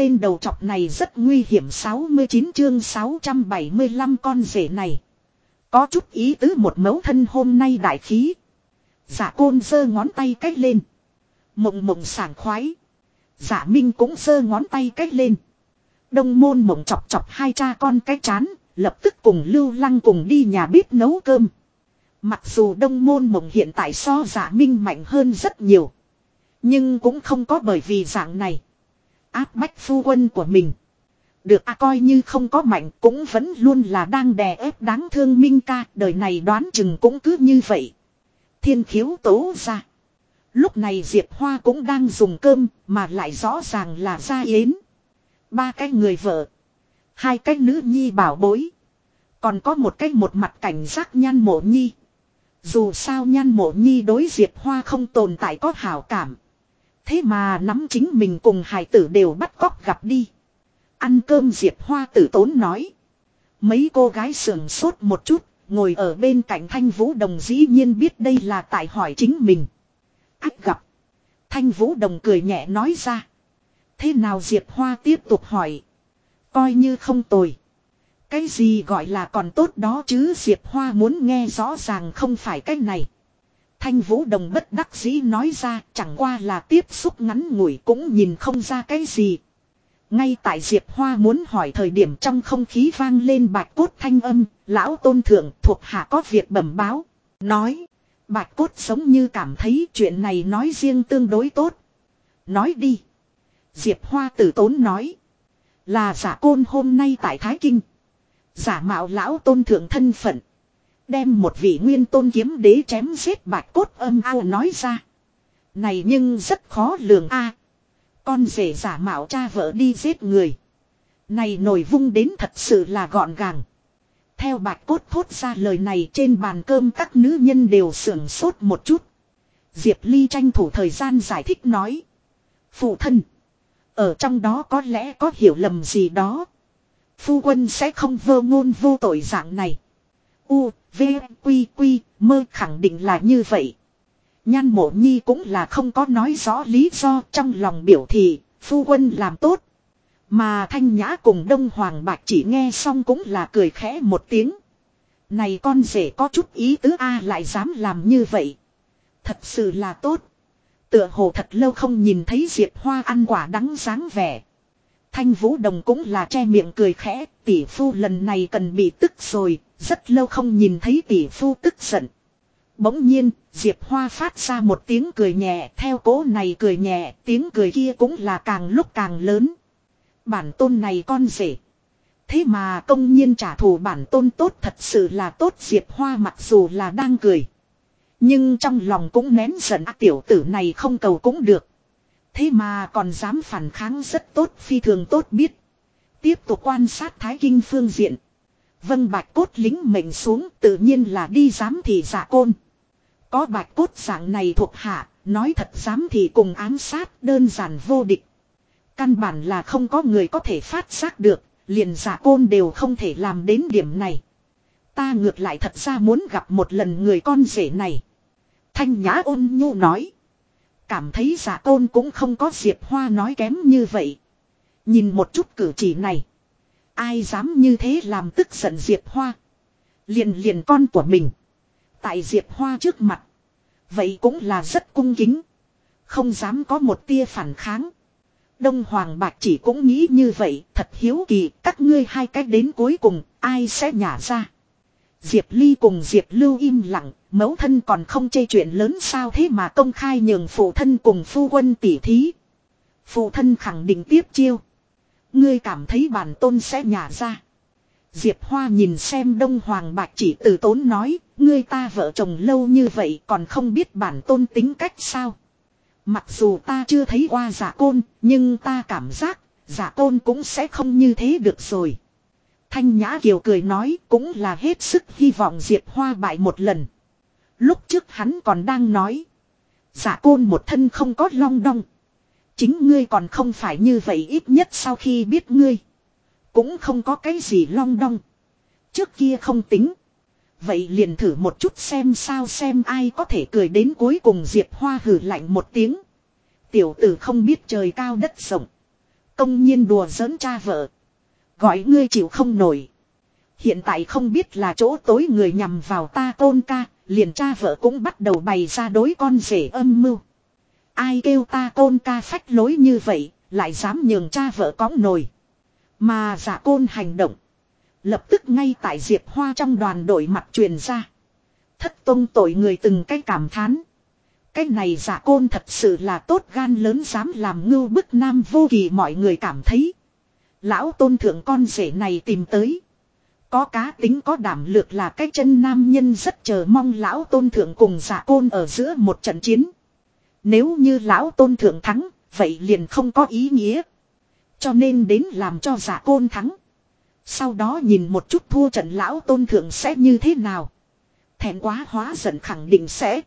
tên đầu trọc này rất nguy hiểm 69 chương 675 con rể này. Có chút ý tứ một mẫu thân hôm nay đại khí. Giả côn giơ ngón tay cách lên. Mộng mộng sảng khoái. Giả minh cũng giơ ngón tay cách lên. Đông môn mộng chọc chọc hai cha con cái chán, lập tức cùng lưu lăng cùng đi nhà bếp nấu cơm. Mặc dù đông môn mộng hiện tại so giả minh mạnh hơn rất nhiều. Nhưng cũng không có bởi vì dạng này. Áp bách phu quân của mình. Được à coi như không có mạnh cũng vẫn luôn là đang đè ép đáng thương Minh ca. Đời này đoán chừng cũng cứ như vậy. Thiên khiếu tố ra. Lúc này Diệp Hoa cũng đang dùng cơm mà lại rõ ràng là ra yến. Ba cái người vợ. Hai cái nữ nhi bảo bối. Còn có một cái một mặt cảnh giác nhan mộ nhi. Dù sao nhan mộ nhi đối Diệp Hoa không tồn tại có hảo cảm. Thế mà nắm chính mình cùng hải tử đều bắt cóc gặp đi. Ăn cơm Diệp Hoa tử tốn nói. Mấy cô gái sườn sốt một chút, ngồi ở bên cạnh Thanh Vũ Đồng dĩ nhiên biết đây là tại hỏi chính mình. Ách gặp. Thanh Vũ Đồng cười nhẹ nói ra. Thế nào Diệp Hoa tiếp tục hỏi. Coi như không tồi. Cái gì gọi là còn tốt đó chứ Diệp Hoa muốn nghe rõ ràng không phải cái này. Thanh Vũ Đồng bất đắc dĩ nói ra chẳng qua là tiếp xúc ngắn ngủi cũng nhìn không ra cái gì. Ngay tại Diệp Hoa muốn hỏi thời điểm trong không khí vang lên bạch cốt thanh âm, lão tôn thượng thuộc hạ có việc bẩm báo. Nói, bạch cốt giống như cảm thấy chuyện này nói riêng tương đối tốt. Nói đi. Diệp Hoa tử tốn nói. Là giả côn hôm nay tại Thái Kinh. Giả mạo lão tôn thượng thân phận. Đem một vị nguyên tôn kiếm đế chém giết bạch cốt âm ao nói ra. Này nhưng rất khó lường a. con rể giả mạo cha vợ đi giết người. Này nổi vung đến thật sự là gọn gàng. Theo bạch cốt thốt ra lời này trên bàn cơm các nữ nhân đều sưởng sốt một chút. Diệp Ly tranh thủ thời gian giải thích nói. Phụ thân. Ở trong đó có lẽ có hiểu lầm gì đó. Phu quân sẽ không vơ ngôn vô tội dạng này. U, V, Quy, Quy, mơ khẳng định là như vậy. Nhan mộ nhi cũng là không có nói rõ lý do trong lòng biểu thị, phu quân làm tốt. Mà thanh nhã cùng đông hoàng bạc chỉ nghe xong cũng là cười khẽ một tiếng. Này con rể có chút ý tứ A lại dám làm như vậy. Thật sự là tốt. Tựa hồ thật lâu không nhìn thấy Diệp Hoa ăn quả đắng dáng vẻ. Thanh Vũ Đồng cũng là che miệng cười khẽ, tỷ phu lần này cần bị tức rồi, rất lâu không nhìn thấy tỷ phu tức giận. Bỗng nhiên, Diệp Hoa phát ra một tiếng cười nhẹ, theo cố này cười nhẹ, tiếng cười kia cũng là càng lúc càng lớn. Bản tôn này con rể. Thế mà công nhiên trả thù bản tôn tốt thật sự là tốt Diệp Hoa mặc dù là đang cười. Nhưng trong lòng cũng nén giận à, tiểu tử này không cầu cũng được. Thế mà còn dám phản kháng rất tốt phi thường tốt biết. Tiếp tục quan sát thái kinh phương diện. Vân bạch cốt lính mệnh xuống tự nhiên là đi giám thị giả côn. Có bạch cốt dạng này thuộc hạ, nói thật dám thì cùng ám sát đơn giản vô địch. Căn bản là không có người có thể phát giác được, liền giả côn đều không thể làm đến điểm này. Ta ngược lại thật ra muốn gặp một lần người con rể này. Thanh nhã ôn nhu nói. Cảm thấy giả côn cũng không có Diệp Hoa nói kém như vậy. Nhìn một chút cử chỉ này. Ai dám như thế làm tức giận Diệp Hoa. Liền liền con của mình. Tại Diệp Hoa trước mặt. Vậy cũng là rất cung kính. Không dám có một tia phản kháng. Đông Hoàng Bạch chỉ cũng nghĩ như vậy, thật hiếu kỳ, các ngươi hai cách đến cuối cùng, ai sẽ nhả ra. Diệp Ly cùng Diệp Lưu im lặng, mẫu thân còn không chê chuyện lớn sao thế mà công khai nhường phụ thân cùng phu quân tỉ thí. Phụ thân khẳng định tiếp chiêu. Ngươi cảm thấy bản tôn sẽ nhả ra. Diệp Hoa nhìn xem Đông Hoàng Bạch chỉ từ tốn nói, ngươi ta vợ chồng lâu như vậy còn không biết bản tôn tính cách sao. Mặc dù ta chưa thấy qua giả côn, nhưng ta cảm giác, giả côn cũng sẽ không như thế được rồi. Thanh Nhã Kiều cười nói cũng là hết sức hy vọng Diệp Hoa bại một lần. Lúc trước hắn còn đang nói. Giả côn một thân không có long đong. Chính ngươi còn không phải như vậy ít nhất sau khi biết ngươi. Cũng không có cái gì long đong. Trước kia không tính. Vậy liền thử một chút xem sao xem ai có thể cười đến cuối cùng Diệp Hoa hử lạnh một tiếng. Tiểu tử không biết trời cao đất rộng. công nhiên đùa giỡn cha vợ. Gọi ngươi chịu không nổi. Hiện tại không biết là chỗ tối người nhằm vào ta tôn ca, liền cha vợ cũng bắt đầu bày ra đối con rể âm mưu. Ai kêu ta tôn ca phách lối như vậy, lại dám nhường cha vợ cõng nồi. Mà giả côn hành động. Lập tức ngay tại Diệp Hoa trong đoàn đội mặt truyền ra. Thất tông tội người từng cái cảm thán. Cái này giả côn thật sự là tốt gan lớn dám làm ngưu bức nam vô kỳ mọi người cảm thấy. Lão tôn thượng con rể này tìm tới. Có cá tính có đảm lược là cái chân nam nhân rất chờ mong lão tôn thượng cùng giả côn ở giữa một trận chiến. Nếu như lão tôn thượng thắng, vậy liền không có ý nghĩa. Cho nên đến làm cho giả côn thắng. Sau đó nhìn một chút thua trận lão tôn thượng sẽ như thế nào. Thẹn quá hóa giận khẳng định sẽ.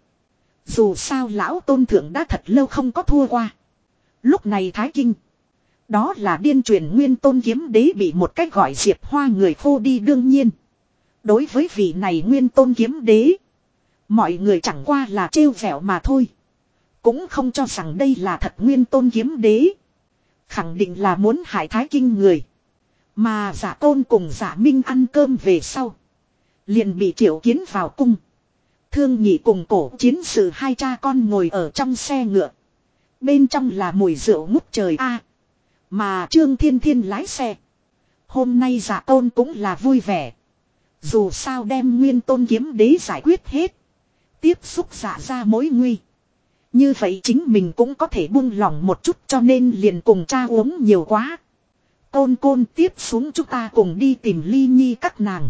Dù sao lão tôn thượng đã thật lâu không có thua qua. Lúc này Thái Kinh. Đó là điên truyền nguyên tôn kiếm đế bị một cách gọi diệp hoa người khô đi đương nhiên. Đối với vị này nguyên tôn kiếm đế. Mọi người chẳng qua là trêu vẹo mà thôi. Cũng không cho rằng đây là thật nguyên tôn kiếm đế. Khẳng định là muốn hại thái kinh người. Mà giả tôn cùng giả minh ăn cơm về sau. Liền bị triệu kiến vào cung. Thương nhị cùng cổ chiến sự hai cha con ngồi ở trong xe ngựa. Bên trong là mùi rượu ngút trời a mà Trương Thiên Thiên lái xe. Hôm nay giả tôn cũng là vui vẻ. Dù sao đem nguyên tôn kiếm đế giải quyết hết. Tiếp xúc giả ra mối nguy. Như vậy chính mình cũng có thể buông lỏng một chút cho nên liền cùng cha uống nhiều quá. Côn côn tiếp xuống chúng ta cùng đi tìm ly nhi các nàng.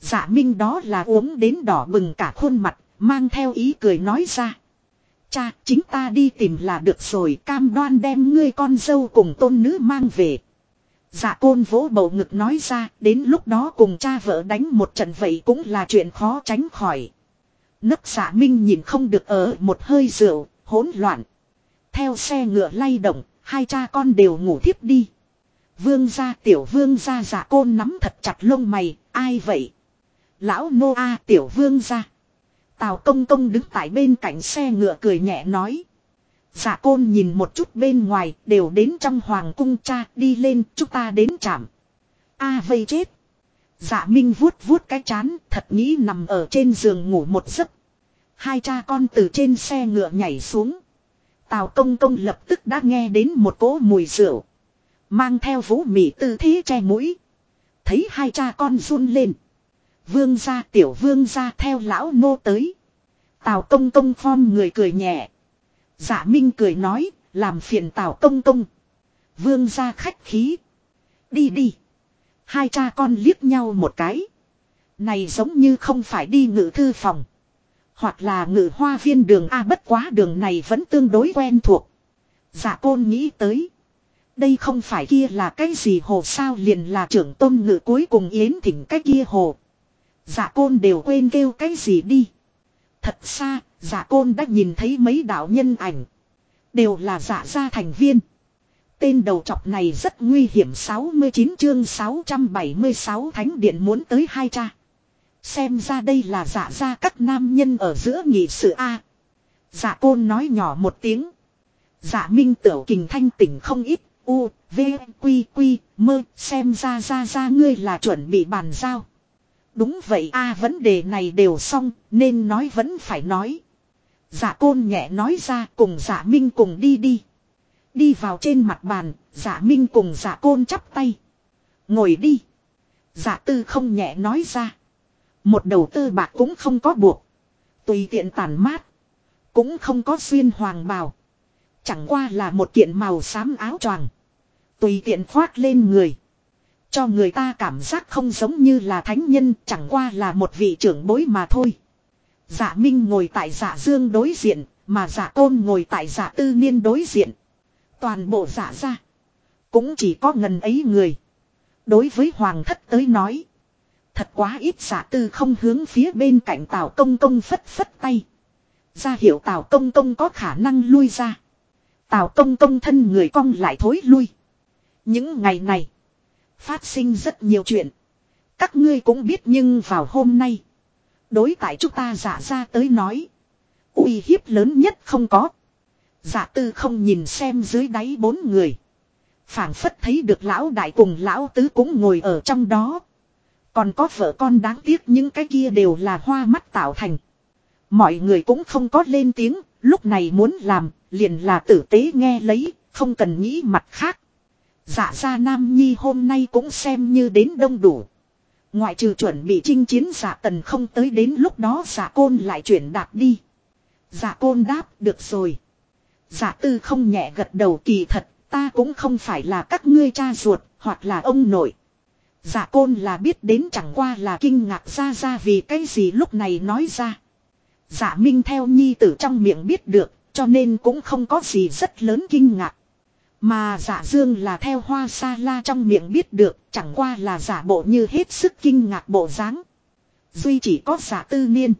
Giả minh đó là uống đến đỏ bừng cả khuôn mặt, mang theo ý cười nói ra. Cha, chính ta đi tìm là được rồi, cam đoan đem ngươi con dâu cùng tôn nữ mang về. Dạ côn vỗ bầu ngực nói ra, đến lúc đó cùng cha vợ đánh một trận vậy cũng là chuyện khó tránh khỏi. Nấc giả minh nhìn không được ở một hơi rượu, hỗn loạn. Theo xe ngựa lay động, hai cha con đều ngủ thiếp đi. Vương gia tiểu vương gia giả côn nắm thật chặt lông mày, ai vậy? Lão nô a tiểu vương gia. Tào công công đứng tại bên cạnh xe ngựa cười nhẹ nói. Giả côn nhìn một chút bên ngoài, đều đến trong hoàng cung cha, đi lên, chúng ta đến chạm. A vây chết. Dạ Minh vuốt vuốt cái chán, thật nghĩ nằm ở trên giường ngủ một giấc. Hai cha con từ trên xe ngựa nhảy xuống. Tào công công lập tức đã nghe đến một cỗ mùi rượu. Mang theo vũ mị tư thế che mũi. Thấy hai cha con run lên. Vương gia tiểu vương gia theo lão nô tới. Tào công công phong người cười nhẹ. Dạ Minh cười nói, làm phiền Tào công công. Vương gia khách khí. Đi đi. Hai cha con liếc nhau một cái. Này giống như không phải đi ngự thư phòng. Hoặc là ngự hoa viên đường A bất quá đường này vẫn tương đối quen thuộc. Dạ côn nghĩ tới. Đây không phải kia là cái gì hồ sao liền là trưởng tôn ngự cuối cùng yến thỉnh cái kia hồ. Dạ côn đều quên kêu cái gì đi. Thật xa, dạ côn đã nhìn thấy mấy đạo nhân ảnh. Đều là dạ gia thành viên. Tên đầu trọc này rất nguy hiểm 69 chương 676 thánh điện muốn tới hai cha. Xem ra đây là dạ gia các nam nhân ở giữa nghị sự A. Dạ côn nói nhỏ một tiếng. Dạ minh tiểu kình thanh tỉnh không ít. U, V, Quy, Quy, mơ, xem ra ra ra ngươi là chuẩn bị bàn giao. Đúng vậy a vấn đề này đều xong, nên nói vẫn phải nói. Giả côn nhẹ nói ra cùng giả minh cùng đi đi. Đi vào trên mặt bàn, giả minh cùng giả côn chắp tay. Ngồi đi. Giả tư không nhẹ nói ra. Một đầu tư bạc cũng không có buộc. Tùy tiện tàn mát. Cũng không có xuyên hoàng bào. Chẳng qua là một kiện màu xám áo choàng. Tùy tiện khoác lên người. Cho người ta cảm giác không giống như là thánh nhân chẳng qua là một vị trưởng bối mà thôi. Dạ Minh ngồi tại dạ dương đối diện, mà dạ tôn ngồi tại dạ tư niên đối diện. Toàn bộ dạ ra. Cũng chỉ có ngần ấy người. Đối với hoàng thất tới nói. Thật quá ít giả tư không hướng phía bên cạnh Tào Công Công phất phất tay. Ra hiệu Tào Công Công có khả năng lui ra. Tào Công Công thân người cong lại thối lui. Những ngày này. Phát sinh rất nhiều chuyện. Các ngươi cũng biết nhưng vào hôm nay. Đối tại chúng ta giả ra tới nói. uy hiếp lớn nhất không có. Giả tư không nhìn xem dưới đáy bốn người. phảng phất thấy được lão đại cùng lão tứ cũng ngồi ở trong đó. Còn có vợ con đáng tiếc những cái kia đều là hoa mắt tạo thành. Mọi người cũng không có lên tiếng, lúc này muốn làm, liền là tử tế nghe lấy, không cần nghĩ mặt khác. Dạ gia Nam Nhi hôm nay cũng xem như đến đông đủ. Ngoại trừ chuẩn bị chinh chiến giả tần không tới đến lúc đó giả côn lại chuyển đạt đi. Giả côn đáp được rồi. Giả tư không nhẹ gật đầu kỳ thật, ta cũng không phải là các ngươi cha ruột, hoặc là ông nội. Giả côn là biết đến chẳng qua là kinh ngạc ra ra vì cái gì lúc này nói ra. Giả minh theo nhi tử trong miệng biết được, cho nên cũng không có gì rất lớn kinh ngạc. Mà giả dương là theo hoa sa la trong miệng biết được, chẳng qua là giả bộ như hết sức kinh ngạc bộ dáng. Duy chỉ có giả tư niên.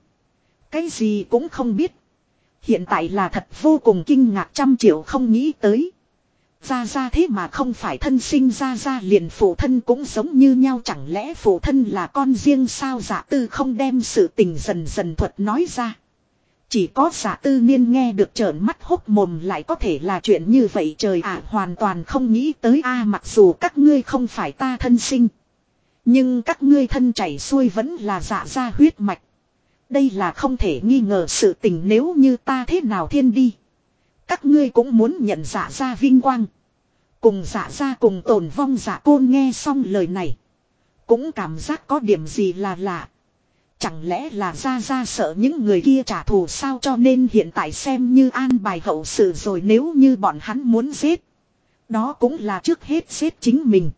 Cái gì cũng không biết. Hiện tại là thật vô cùng kinh ngạc trăm triệu không nghĩ tới. Ra ra thế mà không phải thân sinh ra ra liền phụ thân cũng giống như nhau chẳng lẽ phụ thân là con riêng sao giả tư không đem sự tình dần dần thuật nói ra. Chỉ có giả tư niên nghe được trợn mắt hốc mồm lại có thể là chuyện như vậy trời ạ, hoàn toàn không nghĩ tới a, mặc dù các ngươi không phải ta thân sinh. Nhưng các ngươi thân chảy xuôi vẫn là giả ra huyết mạch. Đây là không thể nghi ngờ sự tình nếu như ta thế nào thiên đi. Các ngươi cũng muốn nhận giả ra vinh quang. Cùng giả ra cùng tổn vong giả côn nghe xong lời này. Cũng cảm giác có điểm gì là lạ. Chẳng lẽ là ra ra sợ những người kia trả thù sao cho nên hiện tại xem như an bài hậu sự rồi nếu như bọn hắn muốn giết. Đó cũng là trước hết giết chính mình.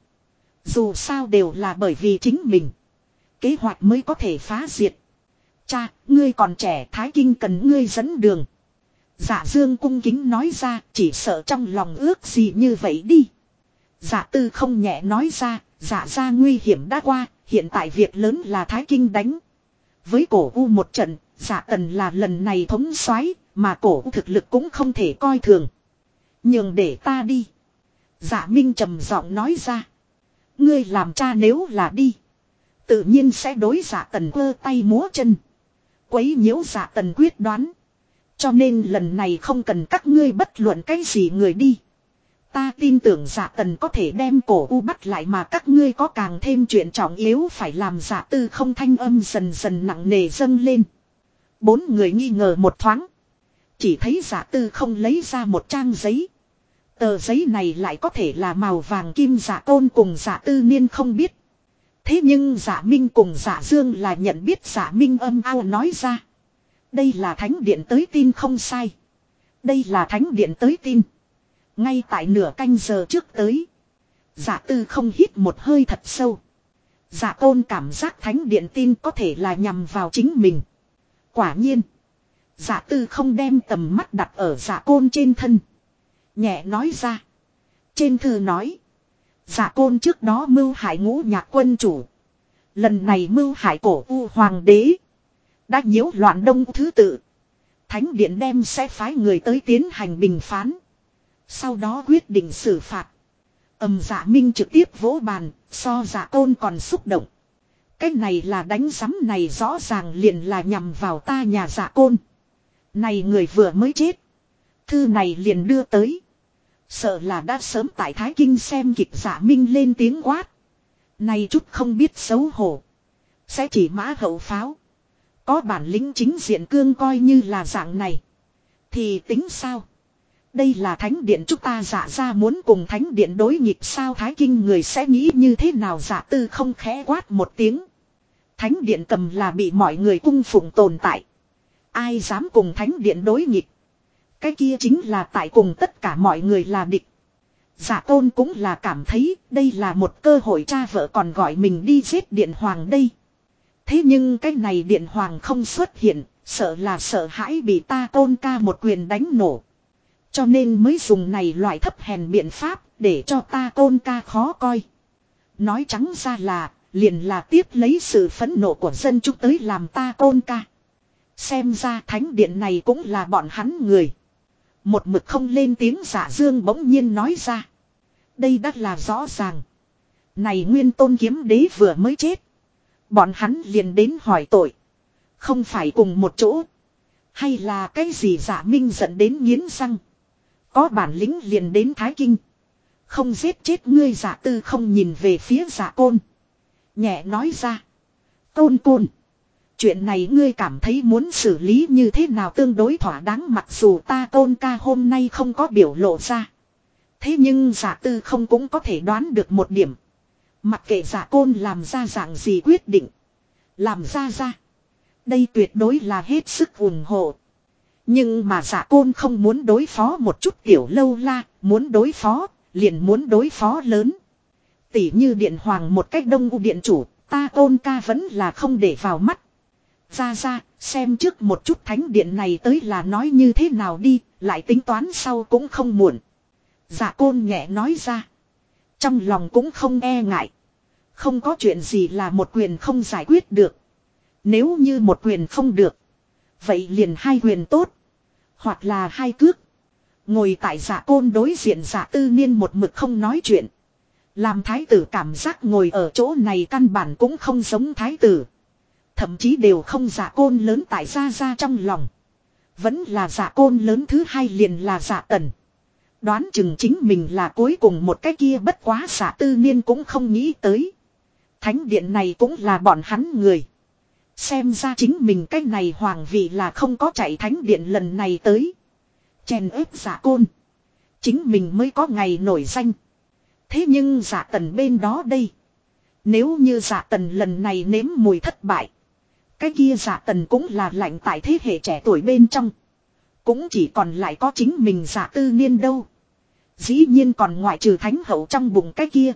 Dù sao đều là bởi vì chính mình. Kế hoạch mới có thể phá diệt. Cha, ngươi còn trẻ Thái Kinh cần ngươi dẫn đường. Dạ dương cung kính nói ra chỉ sợ trong lòng ước gì như vậy đi. Dạ tư không nhẹ nói ra, dạ ra nguy hiểm đã qua, hiện tại việc lớn là Thái Kinh đánh. Với cổ u một trận, giả tần là lần này thống soái mà cổ u thực lực cũng không thể coi thường. Nhường để ta đi. giả minh trầm giọng nói ra. Ngươi làm cha nếu là đi. Tự nhiên sẽ đối giả tần cơ tay múa chân. Quấy nhiễu giả tần quyết đoán. Cho nên lần này không cần các ngươi bất luận cái gì người đi. Ta tin tưởng giả tần có thể đem cổ u bắt lại mà các ngươi có càng thêm chuyện trọng yếu phải làm giả tư không thanh âm dần dần nặng nề dâng lên. Bốn người nghi ngờ một thoáng. Chỉ thấy giả tư không lấy ra một trang giấy. Tờ giấy này lại có thể là màu vàng kim giả tôn cùng giả tư niên không biết. Thế nhưng giả minh cùng giả dương là nhận biết giả minh âm ao nói ra. Đây là thánh điện tới tin không sai. Đây là thánh điện tới tin. Ngay tại nửa canh giờ trước tới. Giả tư không hít một hơi thật sâu. Giả tôn cảm giác thánh điện tin có thể là nhằm vào chính mình. Quả nhiên. Giả tư không đem tầm mắt đặt ở giả côn trên thân. Nhẹ nói ra. Trên thư nói. Giả côn trước đó mưu hại ngũ nhạc quân chủ. Lần này mưu hại cổ u hoàng đế. Đã nhiễu loạn đông thứ tự. Thánh điện đem sẽ phái người tới tiến hành bình phán. Sau đó quyết định xử phạt. Ẩm dạ minh trực tiếp vỗ bàn, so dạ tôn còn xúc động. Cái này là đánh giám này rõ ràng liền là nhằm vào ta nhà dạ côn. Này người vừa mới chết. Thư này liền đưa tới. Sợ là đã sớm tại Thái Kinh xem kịch giả dạ minh lên tiếng quát. Này chút không biết xấu hổ. Sẽ chỉ mã hậu pháo. Có bản lĩnh chính diện cương coi như là dạng này. Thì tính sao? Đây là thánh điện chúng ta giả ra muốn cùng thánh điện đối nghịch sao thái kinh người sẽ nghĩ như thế nào giả tư không khẽ quát một tiếng. Thánh điện cầm là bị mọi người cung phụng tồn tại. Ai dám cùng thánh điện đối nghịch. Cái kia chính là tại cùng tất cả mọi người là địch. Giả tôn cũng là cảm thấy đây là một cơ hội cha vợ còn gọi mình đi giết điện hoàng đây. Thế nhưng cái này điện hoàng không xuất hiện, sợ là sợ hãi bị ta tôn ca một quyền đánh nổ. Cho nên mới dùng này loại thấp hèn biện pháp để cho ta tôn ca khó coi. Nói trắng ra là, liền là tiếp lấy sự phẫn nộ của dân chúng tới làm ta tôn ca. Xem ra thánh điện này cũng là bọn hắn người. Một mực không lên tiếng giả dương bỗng nhiên nói ra. Đây đã là rõ ràng. Này nguyên tôn kiếm đế vừa mới chết. Bọn hắn liền đến hỏi tội. Không phải cùng một chỗ. Hay là cái gì giả minh dẫn đến nghiến răng. Có bản lĩnh liền đến Thái Kinh. Không giết chết ngươi giả tư không nhìn về phía giả côn. Nhẹ nói ra. Côn côn. Chuyện này ngươi cảm thấy muốn xử lý như thế nào tương đối thỏa đáng mặc dù ta tôn ca hôm nay không có biểu lộ ra. Thế nhưng giả tư không cũng có thể đoán được một điểm. Mặc kệ giả côn làm ra dạng gì quyết định. Làm ra ra. Đây tuyệt đối là hết sức ủng hộ. Nhưng mà giả côn không muốn đối phó một chút tiểu lâu la, muốn đối phó, liền muốn đối phó lớn. Tỷ như điện hoàng một cách đông u điện chủ, ta tôn ca vẫn là không để vào mắt. Ra ra, xem trước một chút thánh điện này tới là nói như thế nào đi, lại tính toán sau cũng không muộn. giả côn nhẹ nói ra. Trong lòng cũng không e ngại. Không có chuyện gì là một quyền không giải quyết được. Nếu như một quyền không được. Vậy liền hai quyền tốt. Hoặc là hai cước. Ngồi tại giả côn đối diện giả tư niên một mực không nói chuyện. Làm thái tử cảm giác ngồi ở chỗ này căn bản cũng không giống thái tử. Thậm chí đều không giả côn lớn tại gia gia trong lòng. Vẫn là giả côn lớn thứ hai liền là giả tần. Đoán chừng chính mình là cuối cùng một cái kia bất quá giả tư niên cũng không nghĩ tới. Thánh điện này cũng là bọn hắn người. Xem ra chính mình cái này hoàng vị là không có chạy thánh điện lần này tới. Chèn ép giả côn. Chính mình mới có ngày nổi danh. Thế nhưng giả tần bên đó đây. Nếu như giả tần lần này nếm mùi thất bại. Cái kia giả tần cũng là lạnh tại thế hệ trẻ tuổi bên trong. Cũng chỉ còn lại có chính mình giả tư niên đâu. Dĩ nhiên còn ngoại trừ thánh hậu trong bụng cái kia.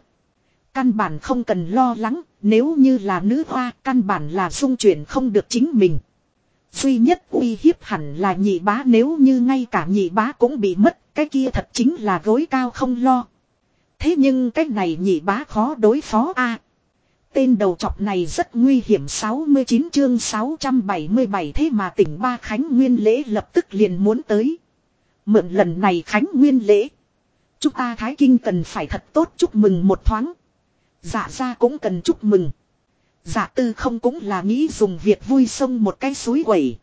Căn bản không cần lo lắng, nếu như là nữ hoa, căn bản là dung chuyển không được chính mình. Duy nhất uy hiếp hẳn là nhị bá nếu như ngay cả nhị bá cũng bị mất, cái kia thật chính là gối cao không lo. Thế nhưng cái này nhị bá khó đối phó a à, Tên đầu chọc này rất nguy hiểm 69 chương 677 thế mà tỉnh Ba Khánh Nguyên lễ lập tức liền muốn tới. Mượn lần này Khánh Nguyên lễ. Chúng ta Thái Kinh cần phải thật tốt chúc mừng một thoáng. Dạ ra cũng cần chúc mừng. Dạ tư không cũng là nghĩ dùng việc vui sông một cái suối quẩy.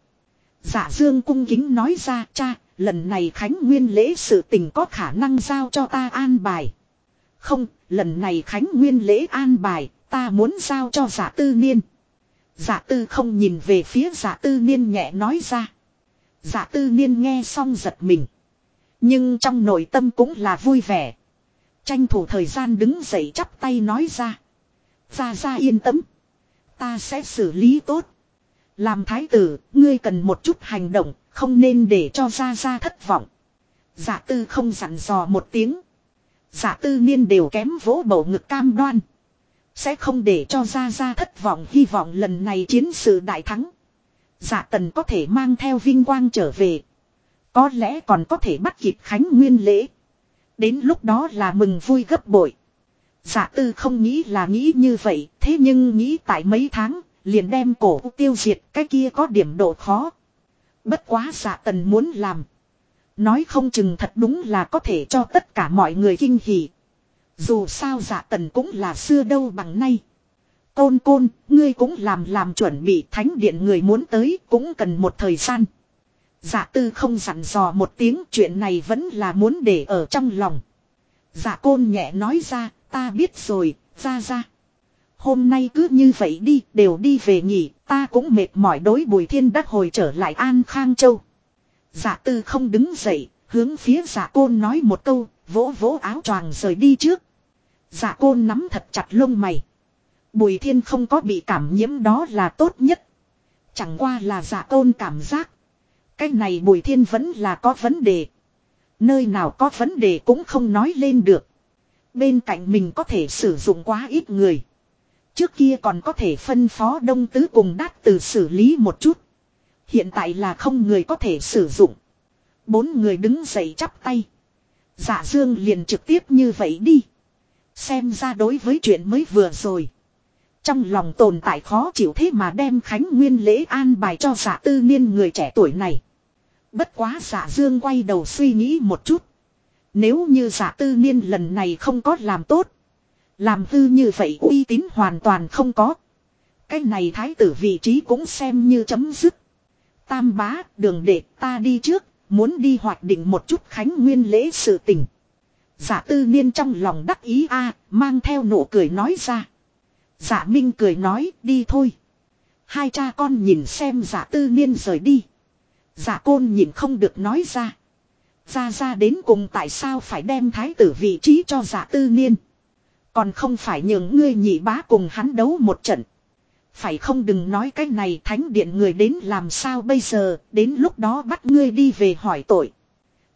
Dạ dương cung kính nói ra cha, lần này Khánh Nguyên lễ sự tình có khả năng giao cho ta an bài. Không, lần này Khánh Nguyên lễ an bài, ta muốn giao cho giả tư niên. Giả tư không nhìn về phía giả tư niên nhẹ nói ra. Giả tư niên nghe xong giật mình. Nhưng trong nội tâm cũng là vui vẻ. Tranh thủ thời gian đứng dậy chắp tay nói ra. Ra ra yên tâm. Ta sẽ xử lý tốt. Làm thái tử, ngươi cần một chút hành động, không nên để cho ra ra thất vọng. Giả tư không dặn dò một tiếng. Giả tư niên đều kém vỗ bầu ngực cam đoan. Sẽ không để cho ra ra thất vọng hy vọng lần này chiến sự đại thắng. Giả tần có thể mang theo vinh quang trở về. Có lẽ còn có thể bắt kịp Khánh Nguyên lễ. Đến lúc đó là mừng vui gấp bội. Giả tư không nghĩ là nghĩ như vậy, thế nhưng nghĩ tại mấy tháng, liền đem cổ tiêu diệt cái kia có điểm độ khó. Bất quá giả tần muốn làm. Nói không chừng thật đúng là có thể cho tất cả mọi người kinh hỉ. Dù sao giả tần cũng là xưa đâu bằng nay. Côn côn, ngươi cũng làm làm chuẩn bị thánh điện người muốn tới cũng cần một thời gian. Dạ tư không dặn dò một tiếng chuyện này vẫn là muốn để ở trong lòng. Dạ côn nhẹ nói ra, ta biết rồi, ra ra. Hôm nay cứ như vậy đi, đều đi về nghỉ, ta cũng mệt mỏi đối bùi thiên đắc hồi trở lại An Khang Châu. Dạ tư không đứng dậy, hướng phía Dạ côn nói một câu, vỗ vỗ áo choàng rời đi trước. Dạ côn nắm thật chặt lông mày. Bùi thiên không có bị cảm nhiễm đó là tốt nhất. Chẳng qua là Dạ côn cảm giác. Cái này bùi thiên vẫn là có vấn đề. Nơi nào có vấn đề cũng không nói lên được. Bên cạnh mình có thể sử dụng quá ít người. Trước kia còn có thể phân phó đông tứ cùng đát từ xử lý một chút. Hiện tại là không người có thể sử dụng. Bốn người đứng dậy chắp tay. Dạ dương liền trực tiếp như vậy đi. Xem ra đối với chuyện mới vừa rồi. Trong lòng tồn tại khó chịu thế mà đem Khánh Nguyên lễ an bài cho giả tư niên người trẻ tuổi này. Bất quá giả dương quay đầu suy nghĩ một chút. Nếu như giả tư niên lần này không có làm tốt. Làm hư như vậy uy tín hoàn toàn không có. Cái này thái tử vị trí cũng xem như chấm dứt. Tam bá, đường đệ ta đi trước, muốn đi hoạch định một chút khánh nguyên lễ sự tình. Giả tư niên trong lòng đắc ý a mang theo nụ cười nói ra. Giả minh cười nói đi thôi. Hai cha con nhìn xem giả tư niên rời đi giả côn nhìn không được nói ra. Ra ra đến cùng tại sao phải đem thái tử vị trí cho giả tư niên. Còn không phải những ngươi nhị bá cùng hắn đấu một trận. Phải không đừng nói cái này thánh điện người đến làm sao bây giờ, đến lúc đó bắt ngươi đi về hỏi tội.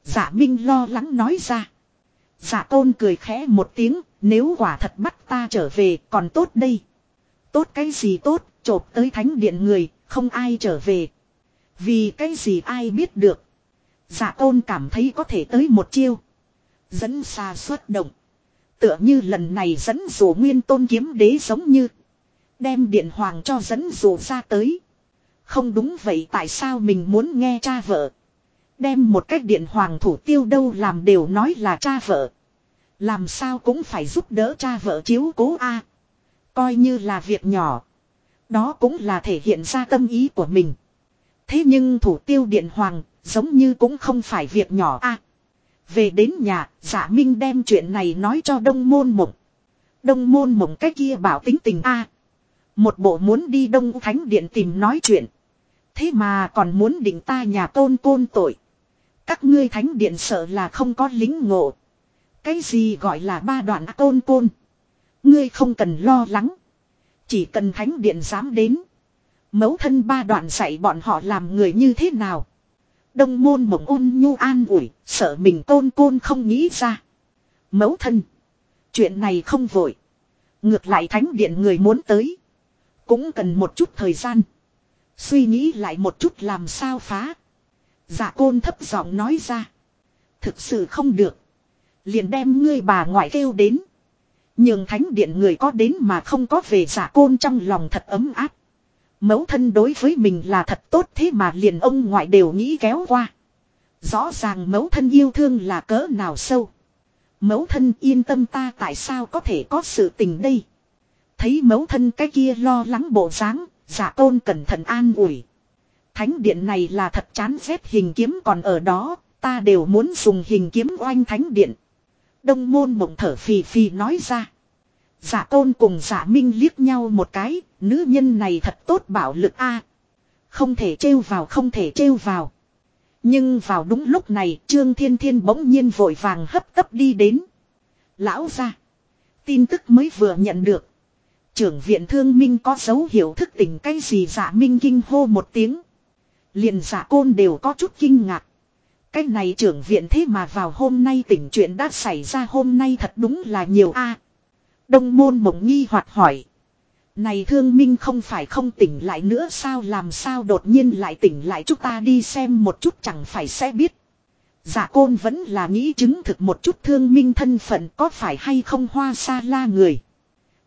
giả Minh lo lắng nói ra. giả tôn cười khẽ một tiếng, nếu quả thật bắt ta trở về còn tốt đây. Tốt cái gì tốt, chộp tới thánh điện người, không ai trở về. Vì cái gì ai biết được. Dạ tôn cảm thấy có thể tới một chiêu. Dẫn xa xuất động. Tựa như lần này dẫn dụ nguyên tôn kiếm đế giống như. Đem điện hoàng cho dẫn dụ ra tới. Không đúng vậy tại sao mình muốn nghe cha vợ. Đem một cách điện hoàng thủ tiêu đâu làm đều nói là cha vợ. Làm sao cũng phải giúp đỡ cha vợ chiếu cố a Coi như là việc nhỏ. Đó cũng là thể hiện ra tâm ý của mình. Thế nhưng thủ tiêu điện hoàng giống như cũng không phải việc nhỏ a Về đến nhà, giả minh đem chuyện này nói cho đông môn mộng. Đông môn mộng cái kia bảo tính tình a Một bộ muốn đi đông thánh điện tìm nói chuyện. Thế mà còn muốn định ta nhà tôn côn tội. Các ngươi thánh điện sợ là không có lính ngộ. Cái gì gọi là ba đoạn tôn côn. Ngươi không cần lo lắng. Chỉ cần thánh điện dám đến mẫu thân ba đoạn dạy bọn họ làm người như thế nào. Đông môn mộng ôn nhu an ủi, sợ mình tôn côn không nghĩ ra. mẫu thân. Chuyện này không vội. Ngược lại thánh điện người muốn tới. Cũng cần một chút thời gian. Suy nghĩ lại một chút làm sao phá. Dạ côn thấp giọng nói ra. Thực sự không được. Liền đem ngươi bà ngoại kêu đến. Nhưng thánh điện người có đến mà không có về giả côn trong lòng thật ấm áp. Mẫu thân đối với mình là thật tốt thế mà liền ông ngoại đều nghĩ kéo qua. Rõ ràng mẫu thân yêu thương là cỡ nào sâu. Mẫu thân yên tâm ta tại sao có thể có sự tình đây. Thấy mẫu thân cái kia lo lắng bộ dáng, giả tôn cẩn thận an ủi. Thánh điện này là thật chán ghét hình kiếm còn ở đó, ta đều muốn dùng hình kiếm oanh thánh điện. Đông môn mộng thở phì phì nói ra. Giả tôn cùng giả minh liếc nhau một cái, nữ nhân này thật tốt bảo lực a Không thể trêu vào không thể trêu vào. Nhưng vào đúng lúc này Trương Thiên Thiên bỗng nhiên vội vàng hấp tấp đi đến. Lão ra. Tin tức mới vừa nhận được. Trưởng viện thương minh có dấu hiệu thức tỉnh cái gì giả minh kinh hô một tiếng. Liền giả côn đều có chút kinh ngạc. Cái này trưởng viện thế mà vào hôm nay tỉnh chuyện đã xảy ra hôm nay thật đúng là nhiều a đông môn mộng nghi hoặc hỏi. Này thương minh không phải không tỉnh lại nữa sao làm sao đột nhiên lại tỉnh lại chúng ta đi xem một chút chẳng phải sẽ biết. Giả côn vẫn là nghĩ chứng thực một chút thương minh thân phận có phải hay không hoa xa la người.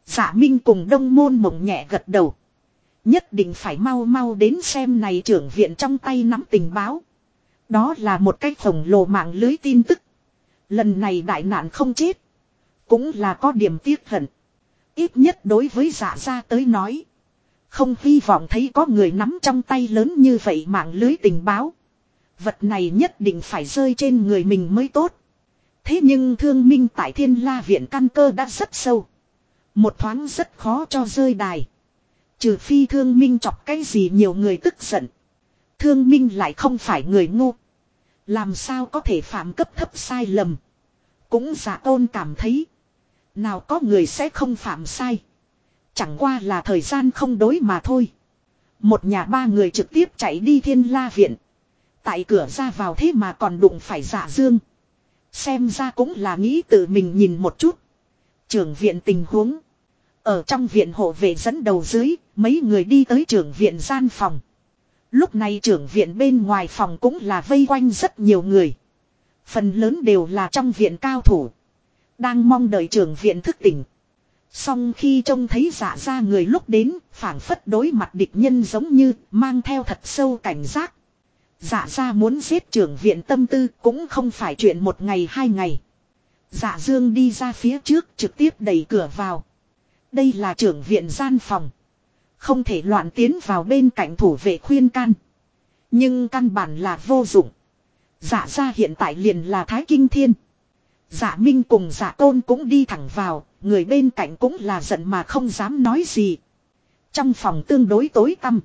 Giả minh cùng đông môn mộng nhẹ gật đầu. Nhất định phải mau mau đến xem này trưởng viện trong tay nắm tình báo. Đó là một cái khổng lồ mạng lưới tin tức. Lần này đại nạn không chết. Cũng là có điểm tiếc hận. Ít nhất đối với giả gia tới nói. Không hy vọng thấy có người nắm trong tay lớn như vậy mạng lưới tình báo. Vật này nhất định phải rơi trên người mình mới tốt. Thế nhưng thương minh tại thiên la viện căn cơ đã rất sâu. Một thoáng rất khó cho rơi đài. Trừ phi thương minh chọc cái gì nhiều người tức giận. Thương minh lại không phải người ngu. Làm sao có thể phạm cấp thấp sai lầm. Cũng giả tôn cảm thấy. Nào có người sẽ không phạm sai. Chẳng qua là thời gian không đối mà thôi. Một nhà ba người trực tiếp chạy đi thiên la viện. Tại cửa ra vào thế mà còn đụng phải giả dương. Xem ra cũng là nghĩ tự mình nhìn một chút. Trưởng viện tình huống. Ở trong viện hộ vệ dẫn đầu dưới, mấy người đi tới trưởng viện gian phòng. Lúc này trưởng viện bên ngoài phòng cũng là vây quanh rất nhiều người. Phần lớn đều là trong viện cao thủ. Đang mong đợi trưởng viện thức tỉnh. song khi trông thấy giả ra người lúc đến, phản phất đối mặt địch nhân giống như mang theo thật sâu cảnh giác. Giả ra muốn giết trưởng viện tâm tư cũng không phải chuyện một ngày hai ngày. Giả dương đi ra phía trước trực tiếp đẩy cửa vào. Đây là trưởng viện gian phòng. Không thể loạn tiến vào bên cạnh thủ vệ khuyên can. Nhưng căn bản là vô dụng. Giả ra hiện tại liền là Thái Kinh Thiên. Dạ Minh cùng dạ tôn cũng đi thẳng vào, người bên cạnh cũng là giận mà không dám nói gì. Trong phòng tương đối tối tăm.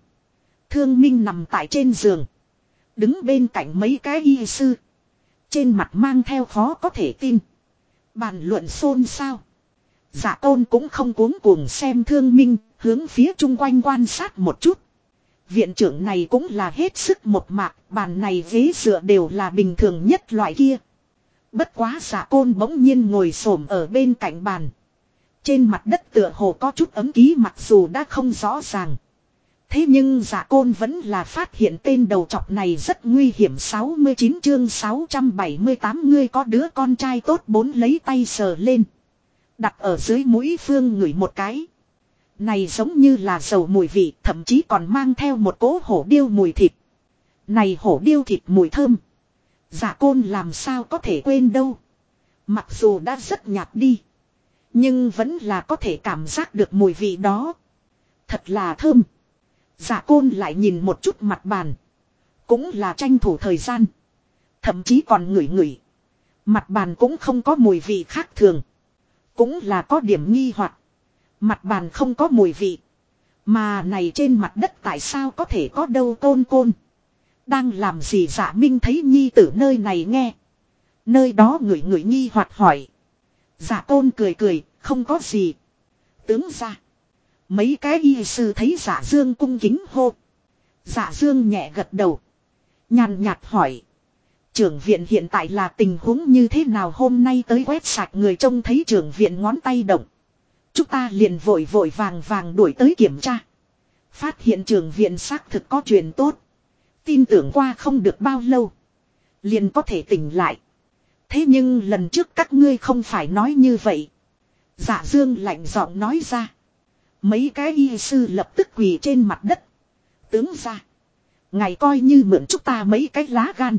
Thương Minh nằm tại trên giường. Đứng bên cạnh mấy cái y sư. Trên mặt mang theo khó có thể tin. Bàn luận xôn xao. Dạ tôn cũng không cuống cuồng xem thương minh, hướng phía chung quanh quan sát một chút. Viện trưởng này cũng là hết sức một mạc, bàn này ghế dựa đều là bình thường nhất loại kia. Bất quá giả côn bỗng nhiên ngồi xổm ở bên cạnh bàn. Trên mặt đất tựa hồ có chút ấm ký mặc dù đã không rõ ràng. Thế nhưng giả côn vẫn là phát hiện tên đầu trọc này rất nguy hiểm 69 chương 678 ngươi có đứa con trai tốt bốn lấy tay sờ lên. Đặt ở dưới mũi phương ngửi một cái. Này giống như là dầu mùi vị, thậm chí còn mang theo một cỗ hổ điêu mùi thịt. Này hổ điêu thịt mùi thơm. Giả côn làm sao có thể quên đâu. Mặc dù đã rất nhạt đi. Nhưng vẫn là có thể cảm giác được mùi vị đó. Thật là thơm. Giả côn lại nhìn một chút mặt bàn. Cũng là tranh thủ thời gian. Thậm chí còn ngửi ngửi. Mặt bàn cũng không có mùi vị khác thường. Cũng là có điểm nghi hoặc Mặt bàn không có mùi vị. Mà này trên mặt đất tại sao có thể có đâu côn côn. Đang làm gì giả minh thấy nhi tử nơi này nghe. Nơi đó người người nhi hoạt hỏi. Giả tôn cười cười, không có gì. Tướng ra. Mấy cái y sư thấy giả dương cung kính hô. Giả dương nhẹ gật đầu. Nhàn nhạt hỏi. Trưởng viện hiện tại là tình huống như thế nào hôm nay tới quét sạch người trông thấy trưởng viện ngón tay động. Chúng ta liền vội vội vàng vàng đuổi tới kiểm tra. Phát hiện trường viện xác thực có chuyện tốt. Tin tưởng qua không được bao lâu. Liền có thể tỉnh lại. Thế nhưng lần trước các ngươi không phải nói như vậy. Dạ dương lạnh giọng nói ra. Mấy cái y sư lập tức quỳ trên mặt đất. Tướng ra. Ngài coi như mượn chúng ta mấy cái lá gan.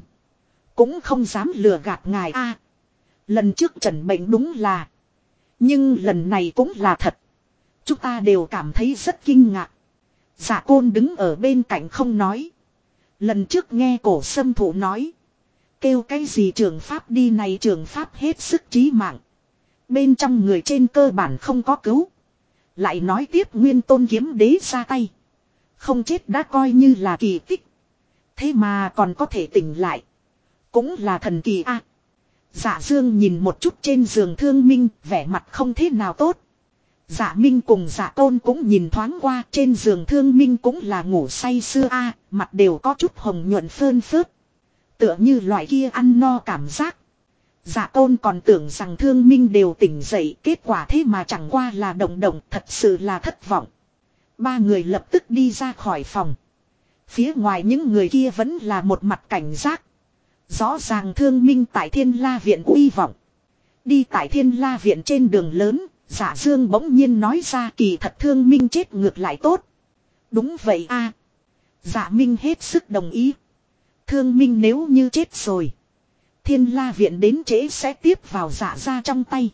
Cũng không dám lừa gạt ngài a. lần trước trần bệnh đúng là. Nhưng lần này cũng là thật. Chúng ta đều cảm thấy rất kinh ngạc. Giả côn đứng ở bên cạnh không nói. Lần trước nghe cổ sâm thủ nói. Kêu cái gì trường pháp đi này trường pháp hết sức trí mạng. Bên trong người trên cơ bản không có cứu. Lại nói tiếp nguyên tôn kiếm đế ra tay. Không chết đã coi như là kỳ tích. Thế mà còn có thể tỉnh lại. Cũng là thần kỳ a. Dạ dương nhìn một chút trên giường thương minh, vẻ mặt không thế nào tốt. Dạ minh cùng dạ tôn cũng nhìn thoáng qua trên giường thương minh cũng là ngủ say xưa a mặt đều có chút hồng nhuận phơn phớt. Tựa như loại kia ăn no cảm giác. Dạ tôn còn tưởng rằng thương minh đều tỉnh dậy kết quả thế mà chẳng qua là động động thật sự là thất vọng. Ba người lập tức đi ra khỏi phòng. Phía ngoài những người kia vẫn là một mặt cảnh giác. Rõ ràng thương minh tại thiên la viện uy vọng. Đi tại thiên la viện trên đường lớn, giả dương bỗng nhiên nói ra kỳ thật thương minh chết ngược lại tốt. Đúng vậy a Giả minh hết sức đồng ý. Thương minh nếu như chết rồi. Thiên la viện đến trễ sẽ tiếp vào giả ra trong tay.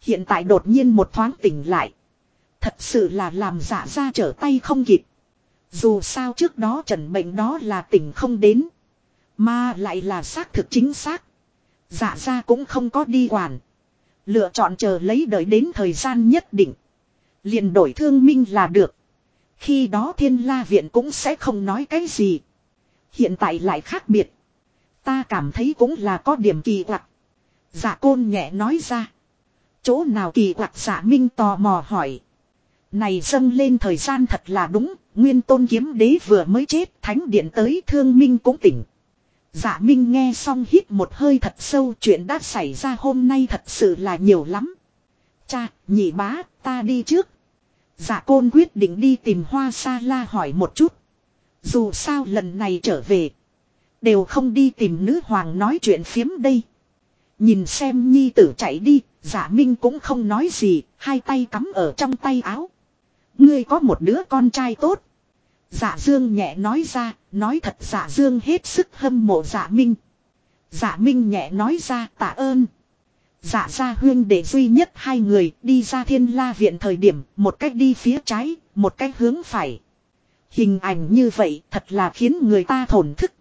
Hiện tại đột nhiên một thoáng tỉnh lại. Thật sự là làm giả ra trở tay không kịp. Dù sao trước đó trần bệnh đó là tỉnh không đến. Mà lại là xác thực chính xác. Dạ ra cũng không có đi quản. Lựa chọn chờ lấy đợi đến thời gian nhất định. liền đổi thương minh là được. Khi đó thiên la viện cũng sẽ không nói cái gì. Hiện tại lại khác biệt. Ta cảm thấy cũng là có điểm kỳ quặc. Dạ côn nhẹ nói ra. Chỗ nào kỳ quặc giả dạ minh tò mò hỏi. Này dâng lên thời gian thật là đúng, nguyên tôn kiếm đế vừa mới chết, thánh điện tới thương minh cũng tỉnh. Dạ Minh nghe xong hít một hơi thật sâu chuyện đã xảy ra hôm nay thật sự là nhiều lắm. Cha, nhị bá, ta đi trước. Dạ côn quyết định đi tìm hoa sa la hỏi một chút. Dù sao lần này trở về. Đều không đi tìm nữ hoàng nói chuyện phiếm đây. Nhìn xem nhi tử chạy đi, giả dạ minh cũng không nói gì, hai tay cắm ở trong tay áo. Ngươi có một đứa con trai tốt. Dạ dương nhẹ nói ra, nói thật dạ dương hết sức hâm mộ dạ minh. Dạ minh nhẹ nói ra tạ ơn. Dạ gia huyên để duy nhất hai người đi ra thiên la viện thời điểm, một cách đi phía trái, một cách hướng phải. Hình ảnh như vậy thật là khiến người ta thổn thức.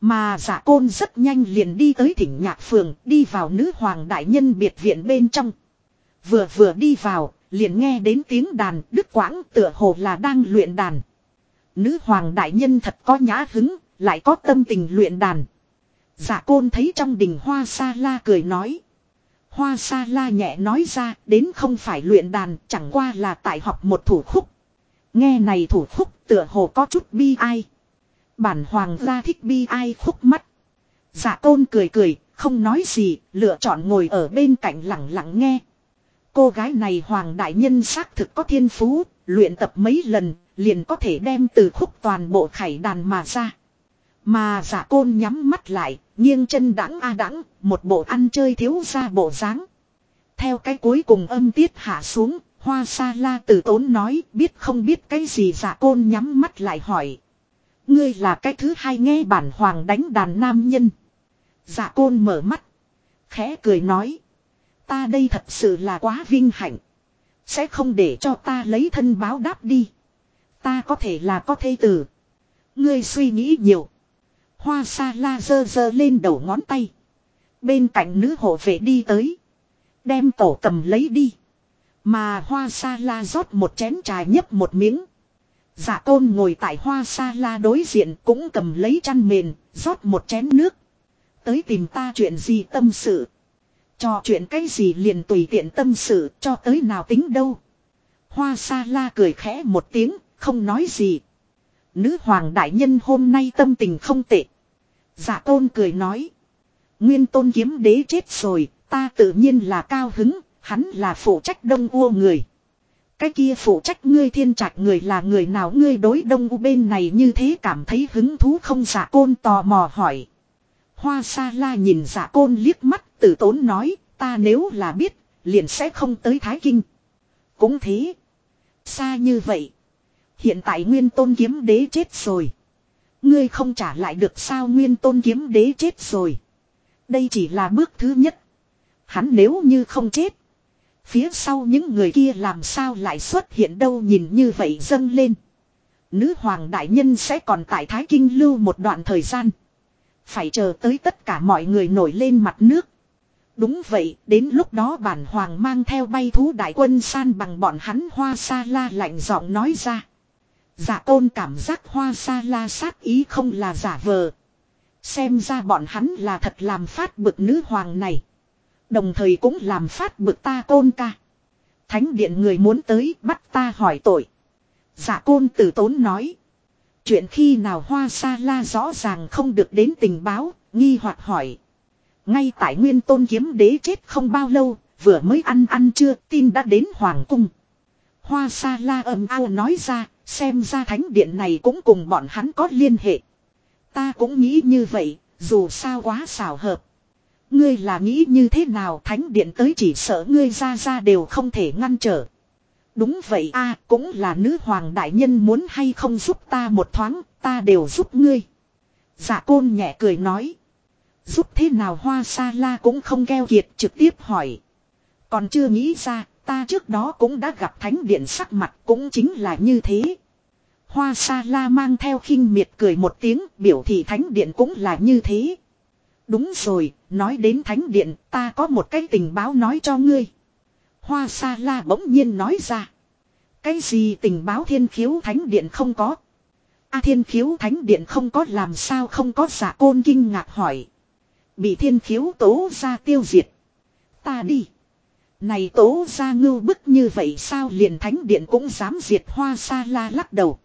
Mà giả côn rất nhanh liền đi tới thỉnh nhạc phường, đi vào nữ hoàng đại nhân biệt viện bên trong. Vừa vừa đi vào, liền nghe đến tiếng đàn, đức quãng tựa hồ là đang luyện đàn. Nữ hoàng đại nhân thật có nhã hứng, lại có tâm tình luyện đàn. Giả côn thấy trong đình hoa sa la cười nói. Hoa sa la nhẹ nói ra, đến không phải luyện đàn, chẳng qua là tại học một thủ khúc. Nghe này thủ khúc tựa hồ có chút bi ai. Bản hoàng gia thích bi ai khúc mắt. Dạ Giả tôn cười cười, không nói gì, lựa chọn ngồi ở bên cạnh lặng lặng nghe. Cô gái này hoàng đại nhân xác thực có thiên phú, luyện tập mấy lần, liền có thể đem từ khúc toàn bộ khải đàn mà ra. Mà giả côn nhắm mắt lại, nghiêng chân đắng a đắng, một bộ ăn chơi thiếu ra bộ dáng. Theo cái cuối cùng âm tiết hạ xuống, hoa sa la từ tốn nói biết không biết cái gì giả côn nhắm mắt lại hỏi. Ngươi là cái thứ hai nghe bản hoàng đánh đàn nam nhân. giả côn mở mắt. Khẽ cười nói. Ta đây thật sự là quá vinh hạnh. Sẽ không để cho ta lấy thân báo đáp đi. Ta có thể là có thê tử. Ngươi suy nghĩ nhiều. Hoa sa la dơ dơ lên đầu ngón tay. Bên cạnh nữ hộ vệ đi tới. Đem tổ cầm lấy đi. Mà hoa sa la rót một chén trà nhấp một miếng. Dạ tôn ngồi tại hoa sa la đối diện cũng cầm lấy chăn mền, rót một chén nước. Tới tìm ta chuyện gì tâm sự. Cho chuyện cái gì liền tùy tiện tâm sự cho tới nào tính đâu. Hoa sa la cười khẽ một tiếng, không nói gì. Nữ hoàng đại nhân hôm nay tâm tình không tệ. giả tôn cười nói. Nguyên tôn kiếm đế chết rồi, ta tự nhiên là cao hứng, hắn là phụ trách đông u người. Cái kia phụ trách ngươi thiên trạch người là người nào ngươi đối đông u bên này như thế cảm thấy hứng thú không dạ giả côn tò mò hỏi. Hoa sa la nhìn dạ giả côn liếc mắt tử tốn nói ta nếu là biết liền sẽ không tới Thái Kinh. Cũng thế. Xa như vậy. Hiện tại nguyên tôn kiếm đế chết rồi. Ngươi không trả lại được sao nguyên tôn kiếm đế chết rồi. Đây chỉ là bước thứ nhất. Hắn nếu như không chết. Phía sau những người kia làm sao lại xuất hiện đâu nhìn như vậy dâng lên. Nữ hoàng đại nhân sẽ còn tại Thái Kinh lưu một đoạn thời gian. Phải chờ tới tất cả mọi người nổi lên mặt nước. Đúng vậy, đến lúc đó bản hoàng mang theo bay thú đại quân san bằng bọn hắn hoa sa la lạnh giọng nói ra. Giả tôn cảm giác hoa sa la sát ý không là giả vờ. Xem ra bọn hắn là thật làm phát bực nữ hoàng này. Đồng thời cũng làm phát bực ta tôn ca. Thánh điện người muốn tới bắt ta hỏi tội. Giả côn tử tốn nói. Chuyện khi nào hoa sa la rõ ràng không được đến tình báo, nghi hoặc hỏi. Ngay tại nguyên tôn kiếm đế chết không bao lâu, vừa mới ăn ăn chưa tin đã đến hoàng cung. Hoa sa la ầm ao nói ra, xem ra thánh điện này cũng cùng bọn hắn có liên hệ. Ta cũng nghĩ như vậy, dù sao quá xảo hợp. Ngươi là nghĩ như thế nào thánh điện tới chỉ sợ ngươi ra ra đều không thể ngăn trở. Đúng vậy a cũng là nữ hoàng đại nhân muốn hay không giúp ta một thoáng, ta đều giúp ngươi. Dạ côn nhẹ cười nói. Giúp thế nào hoa sa la cũng không keo kiệt trực tiếp hỏi. Còn chưa nghĩ ra, ta trước đó cũng đã gặp thánh điện sắc mặt cũng chính là như thế. Hoa sa la mang theo khinh miệt cười một tiếng biểu thị thánh điện cũng là như thế. Đúng rồi, nói đến thánh điện, ta có một cái tình báo nói cho ngươi. Hoa sa la bỗng nhiên nói ra. Cái gì tình báo thiên khiếu thánh điện không có? A thiên khiếu thánh điện không có làm sao không có giả côn kinh ngạc hỏi. Bị thiên khiếu tố ra tiêu diệt. Ta đi. Này tố ra ngưu bức như vậy sao liền thánh điện cũng dám diệt hoa sa la lắc đầu.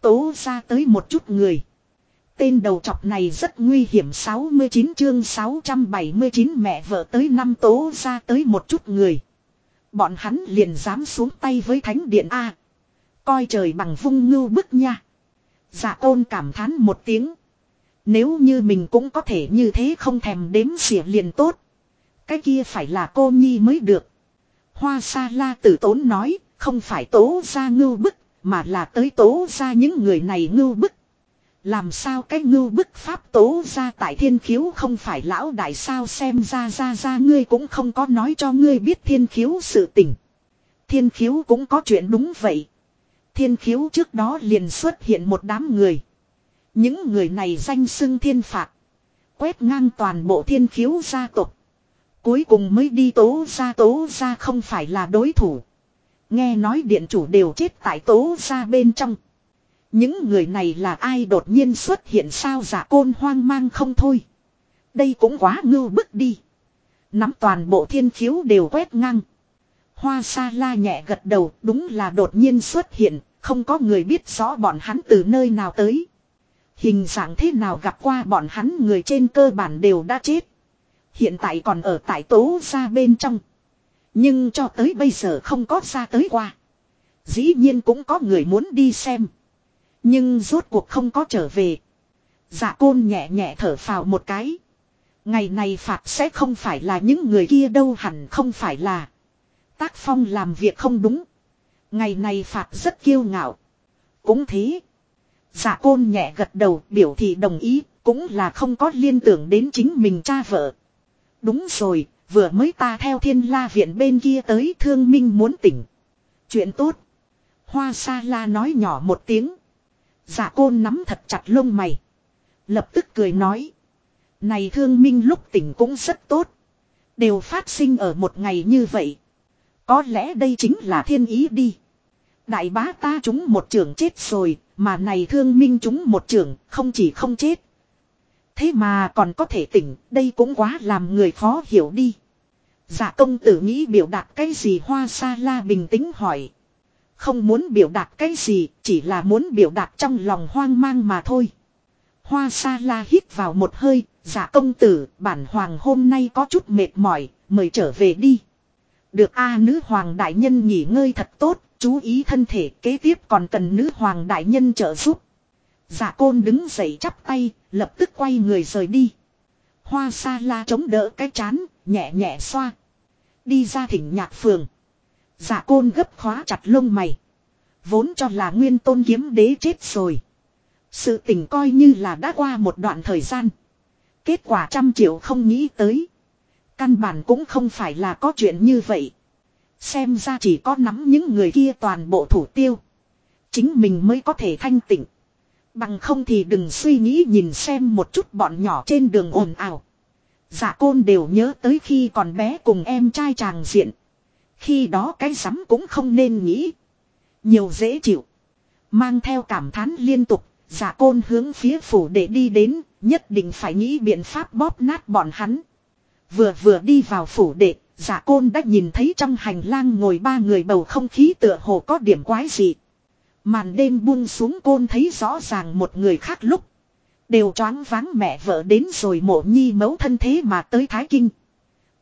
Tố ra tới một chút người. Tên đầu chọc này rất nguy hiểm 69 chương 679 mẹ vợ tới năm tố ra tới một chút người. Bọn hắn liền dám xuống tay với thánh điện A. Coi trời bằng vung ngưu bức nha. Dạ tôn cảm thán một tiếng. Nếu như mình cũng có thể như thế không thèm đếm xỉa liền tốt. Cái kia phải là cô nhi mới được. Hoa sa la tử tốn nói, không phải tố ra ngưu bức, mà là tới tố ra những người này ngưu bức. Làm sao cái ngưu bức pháp tố ra tại thiên khiếu không phải lão đại sao xem ra ra ra ngươi cũng không có nói cho ngươi biết thiên khiếu sự tình. Thiên khiếu cũng có chuyện đúng vậy. Thiên khiếu trước đó liền xuất hiện một đám người. Những người này danh xưng thiên phạt. Quét ngang toàn bộ thiên khiếu gia tộc. Cuối cùng mới đi tố ra tố ra không phải là đối thủ. Nghe nói điện chủ đều chết tại tố ra bên trong. Những người này là ai đột nhiên xuất hiện sao giả côn hoang mang không thôi. Đây cũng quá ngưu bức đi. Nắm toàn bộ thiên khiếu đều quét ngang. Hoa sa la nhẹ gật đầu đúng là đột nhiên xuất hiện, không có người biết rõ bọn hắn từ nơi nào tới. Hình dạng thế nào gặp qua bọn hắn người trên cơ bản đều đã chết. Hiện tại còn ở tại tố ra bên trong. Nhưng cho tới bây giờ không có ra tới qua. Dĩ nhiên cũng có người muốn đi xem. Nhưng rốt cuộc không có trở về. Dạ côn nhẹ nhẹ thở phào một cái. Ngày này phạt sẽ không phải là những người kia đâu hẳn không phải là. Tác phong làm việc không đúng. Ngày này phạt rất kiêu ngạo. Cũng thế. Dạ côn nhẹ gật đầu biểu thị đồng ý. Cũng là không có liên tưởng đến chính mình cha vợ. Đúng rồi, vừa mới ta theo thiên la viện bên kia tới thương minh muốn tỉnh. Chuyện tốt. Hoa sa la nói nhỏ một tiếng. Dạ giả côn nắm thật chặt lông mày. Lập tức cười nói. Này thương minh lúc tỉnh cũng rất tốt. Đều phát sinh ở một ngày như vậy. Có lẽ đây chính là thiên ý đi. Đại bá ta chúng một trưởng chết rồi, mà này thương minh chúng một trưởng, không chỉ không chết. Thế mà còn có thể tỉnh, đây cũng quá làm người khó hiểu đi. Dạ công tử nghĩ biểu đạt cái gì hoa sa la bình tĩnh hỏi. Không muốn biểu đạt cái gì, chỉ là muốn biểu đạt trong lòng hoang mang mà thôi. Hoa sa la hít vào một hơi, dạ công tử, bản hoàng hôm nay có chút mệt mỏi, mời trở về đi. Được A nữ hoàng đại nhân nghỉ ngơi thật tốt, chú ý thân thể kế tiếp còn cần nữ hoàng đại nhân trợ giúp. Dạ côn đứng dậy chắp tay, lập tức quay người rời đi. Hoa sa la chống đỡ cái chán, nhẹ nhẹ xoa. Đi ra thỉnh nhạc phường. Dạ côn gấp khóa chặt lông mày. Vốn cho là nguyên tôn kiếm đế chết rồi. Sự tình coi như là đã qua một đoạn thời gian. Kết quả trăm triệu không nghĩ tới. Căn bản cũng không phải là có chuyện như vậy. Xem ra chỉ có nắm những người kia toàn bộ thủ tiêu. Chính mình mới có thể thanh tịnh. Bằng không thì đừng suy nghĩ nhìn xem một chút bọn nhỏ trên đường ồn ào. Dạ côn đều nhớ tới khi còn bé cùng em trai chàng diện. Khi đó cái rắm cũng không nên nghĩ. Nhiều dễ chịu. Mang theo cảm thán liên tục, giả côn hướng phía phủ để đi đến, nhất định phải nghĩ biện pháp bóp nát bọn hắn. Vừa vừa đi vào phủ đệ, giả côn đã nhìn thấy trong hành lang ngồi ba người bầu không khí tựa hồ có điểm quái gì. Màn đêm buông xuống côn thấy rõ ràng một người khác lúc. Đều choáng váng mẹ vợ đến rồi mộ nhi mấu thân thế mà tới Thái Kinh.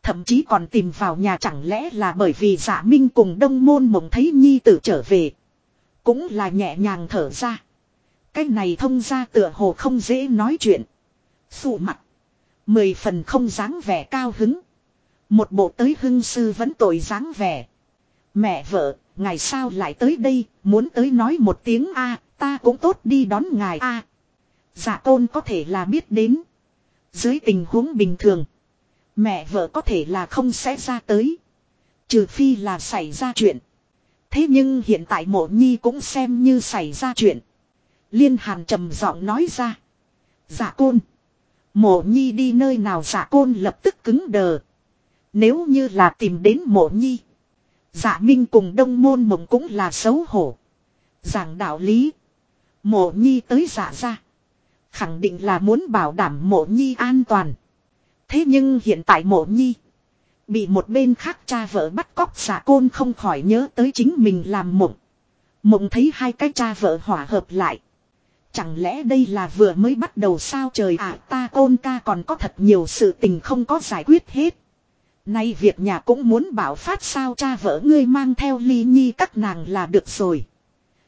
Thậm chí còn tìm vào nhà chẳng lẽ là bởi vì giả minh cùng đông môn mộng thấy nhi tử trở về. Cũng là nhẹ nhàng thở ra. Cái này thông ra tựa hồ không dễ nói chuyện. Phụ mặt. Mười phần không dáng vẻ cao hứng. Một bộ tới hưng sư vẫn tội dáng vẻ. Mẹ vợ, ngài sao lại tới đây, muốn tới nói một tiếng a ta cũng tốt đi đón ngài a Giả tôn có thể là biết đến. Dưới tình huống bình thường. Mẹ vợ có thể là không sẽ ra tới. Trừ phi là xảy ra chuyện. Thế nhưng hiện tại mộ nhi cũng xem như xảy ra chuyện. Liên hàn trầm giọng nói ra. Dạ giả côn. Mộ nhi đi nơi nào dạ giả côn lập tức cứng đờ. Nếu như là tìm đến mộ nhi. Dạ minh cùng đông môn mộng cũng là xấu hổ. Giảng đạo lý. Mộ nhi tới giả ra. Khẳng định là muốn bảo đảm mộ nhi an toàn. Thế nhưng hiện tại mộ nhi. Bị một bên khác cha vợ bắt cóc giả côn không khỏi nhớ tới chính mình làm mộng. Mộng thấy hai cái cha vợ hòa hợp lại. Chẳng lẽ đây là vừa mới bắt đầu sao trời à ta côn ca còn có thật nhiều sự tình không có giải quyết hết. Nay việc nhà cũng muốn bảo phát sao cha vợ ngươi mang theo ly nhi các nàng là được rồi.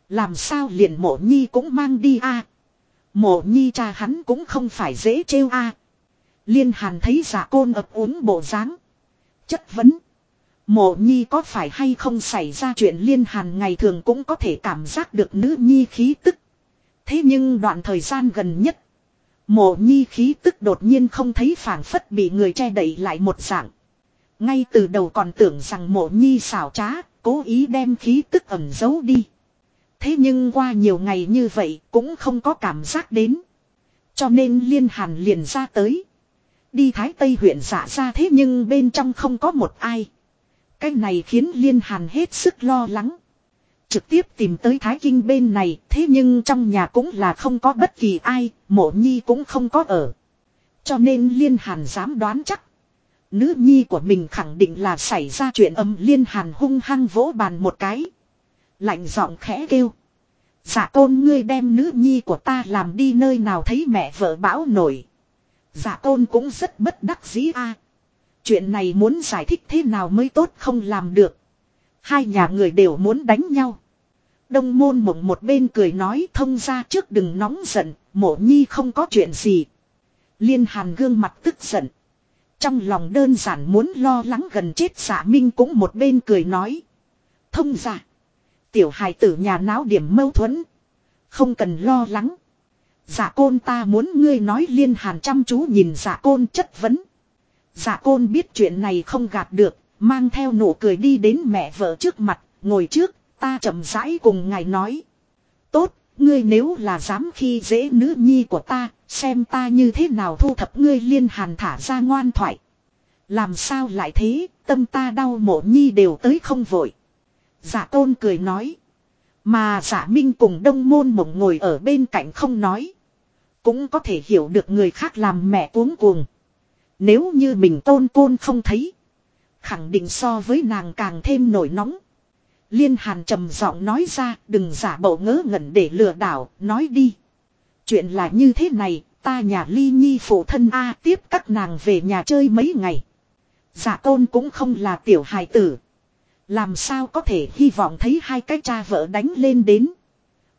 Làm sao liền mộ nhi cũng mang đi a Mộ nhi cha hắn cũng không phải dễ trêu a Liên hàn thấy giả côn ập uống bộ dáng Chất vấn. Mộ nhi có phải hay không xảy ra chuyện liên hàn ngày thường cũng có thể cảm giác được nữ nhi khí tức. Thế nhưng đoạn thời gian gần nhất. Mộ nhi khí tức đột nhiên không thấy phản phất bị người che đẩy lại một dạng. Ngay từ đầu còn tưởng rằng mộ nhi xảo trá, cố ý đem khí tức ẩn giấu đi. Thế nhưng qua nhiều ngày như vậy cũng không có cảm giác đến. Cho nên liên hàn liền ra tới. Đi Thái Tây huyện giả ra thế nhưng bên trong không có một ai. Cái này khiến Liên Hàn hết sức lo lắng. Trực tiếp tìm tới Thái Kinh bên này, thế nhưng trong nhà cũng là không có bất kỳ ai, mộ nhi cũng không có ở. Cho nên Liên Hàn dám đoán chắc. Nữ nhi của mình khẳng định là xảy ra chuyện âm Liên Hàn hung hăng vỗ bàn một cái. Lạnh giọng khẽ kêu. Dạ tôn ngươi đem nữ nhi của ta làm đi nơi nào thấy mẹ vợ bão nổi. Dạ tôn cũng rất bất đắc dĩ a. Chuyện này muốn giải thích thế nào mới tốt không làm được. Hai nhà người đều muốn đánh nhau. Đông môn mộng một bên cười nói thông ra trước đừng nóng giận, mộ nhi không có chuyện gì. Liên hàn gương mặt tức giận. Trong lòng đơn giản muốn lo lắng gần chết giả minh cũng một bên cười nói. Thông giả. Tiểu hài tử nhà náo điểm mâu thuẫn. Không cần lo lắng. Giả côn ta muốn ngươi nói liên hàn chăm chú nhìn giả côn chất vấn. Giả côn biết chuyện này không gạt được, mang theo nụ cười đi đến mẹ vợ trước mặt, ngồi trước, ta chậm rãi cùng ngài nói. Tốt, ngươi nếu là dám khi dễ nữ nhi của ta, xem ta như thế nào thu thập ngươi liên hàn thả ra ngoan thoại. Làm sao lại thế, tâm ta đau mộ nhi đều tới không vội. Giả tôn cười nói. Mà giả minh cùng đông môn mộng ngồi ở bên cạnh không nói. Cũng có thể hiểu được người khác làm mẹ cuống cuồng. Nếu như mình tôn côn không thấy. Khẳng định so với nàng càng thêm nổi nóng. Liên hàn trầm giọng nói ra đừng giả bộ ngớ ngẩn để lừa đảo, nói đi. Chuyện là như thế này, ta nhà ly nhi phụ thân A tiếp các nàng về nhà chơi mấy ngày. Giả tôn cũng không là tiểu hài tử. Làm sao có thể hy vọng thấy hai cái cha vợ đánh lên đến.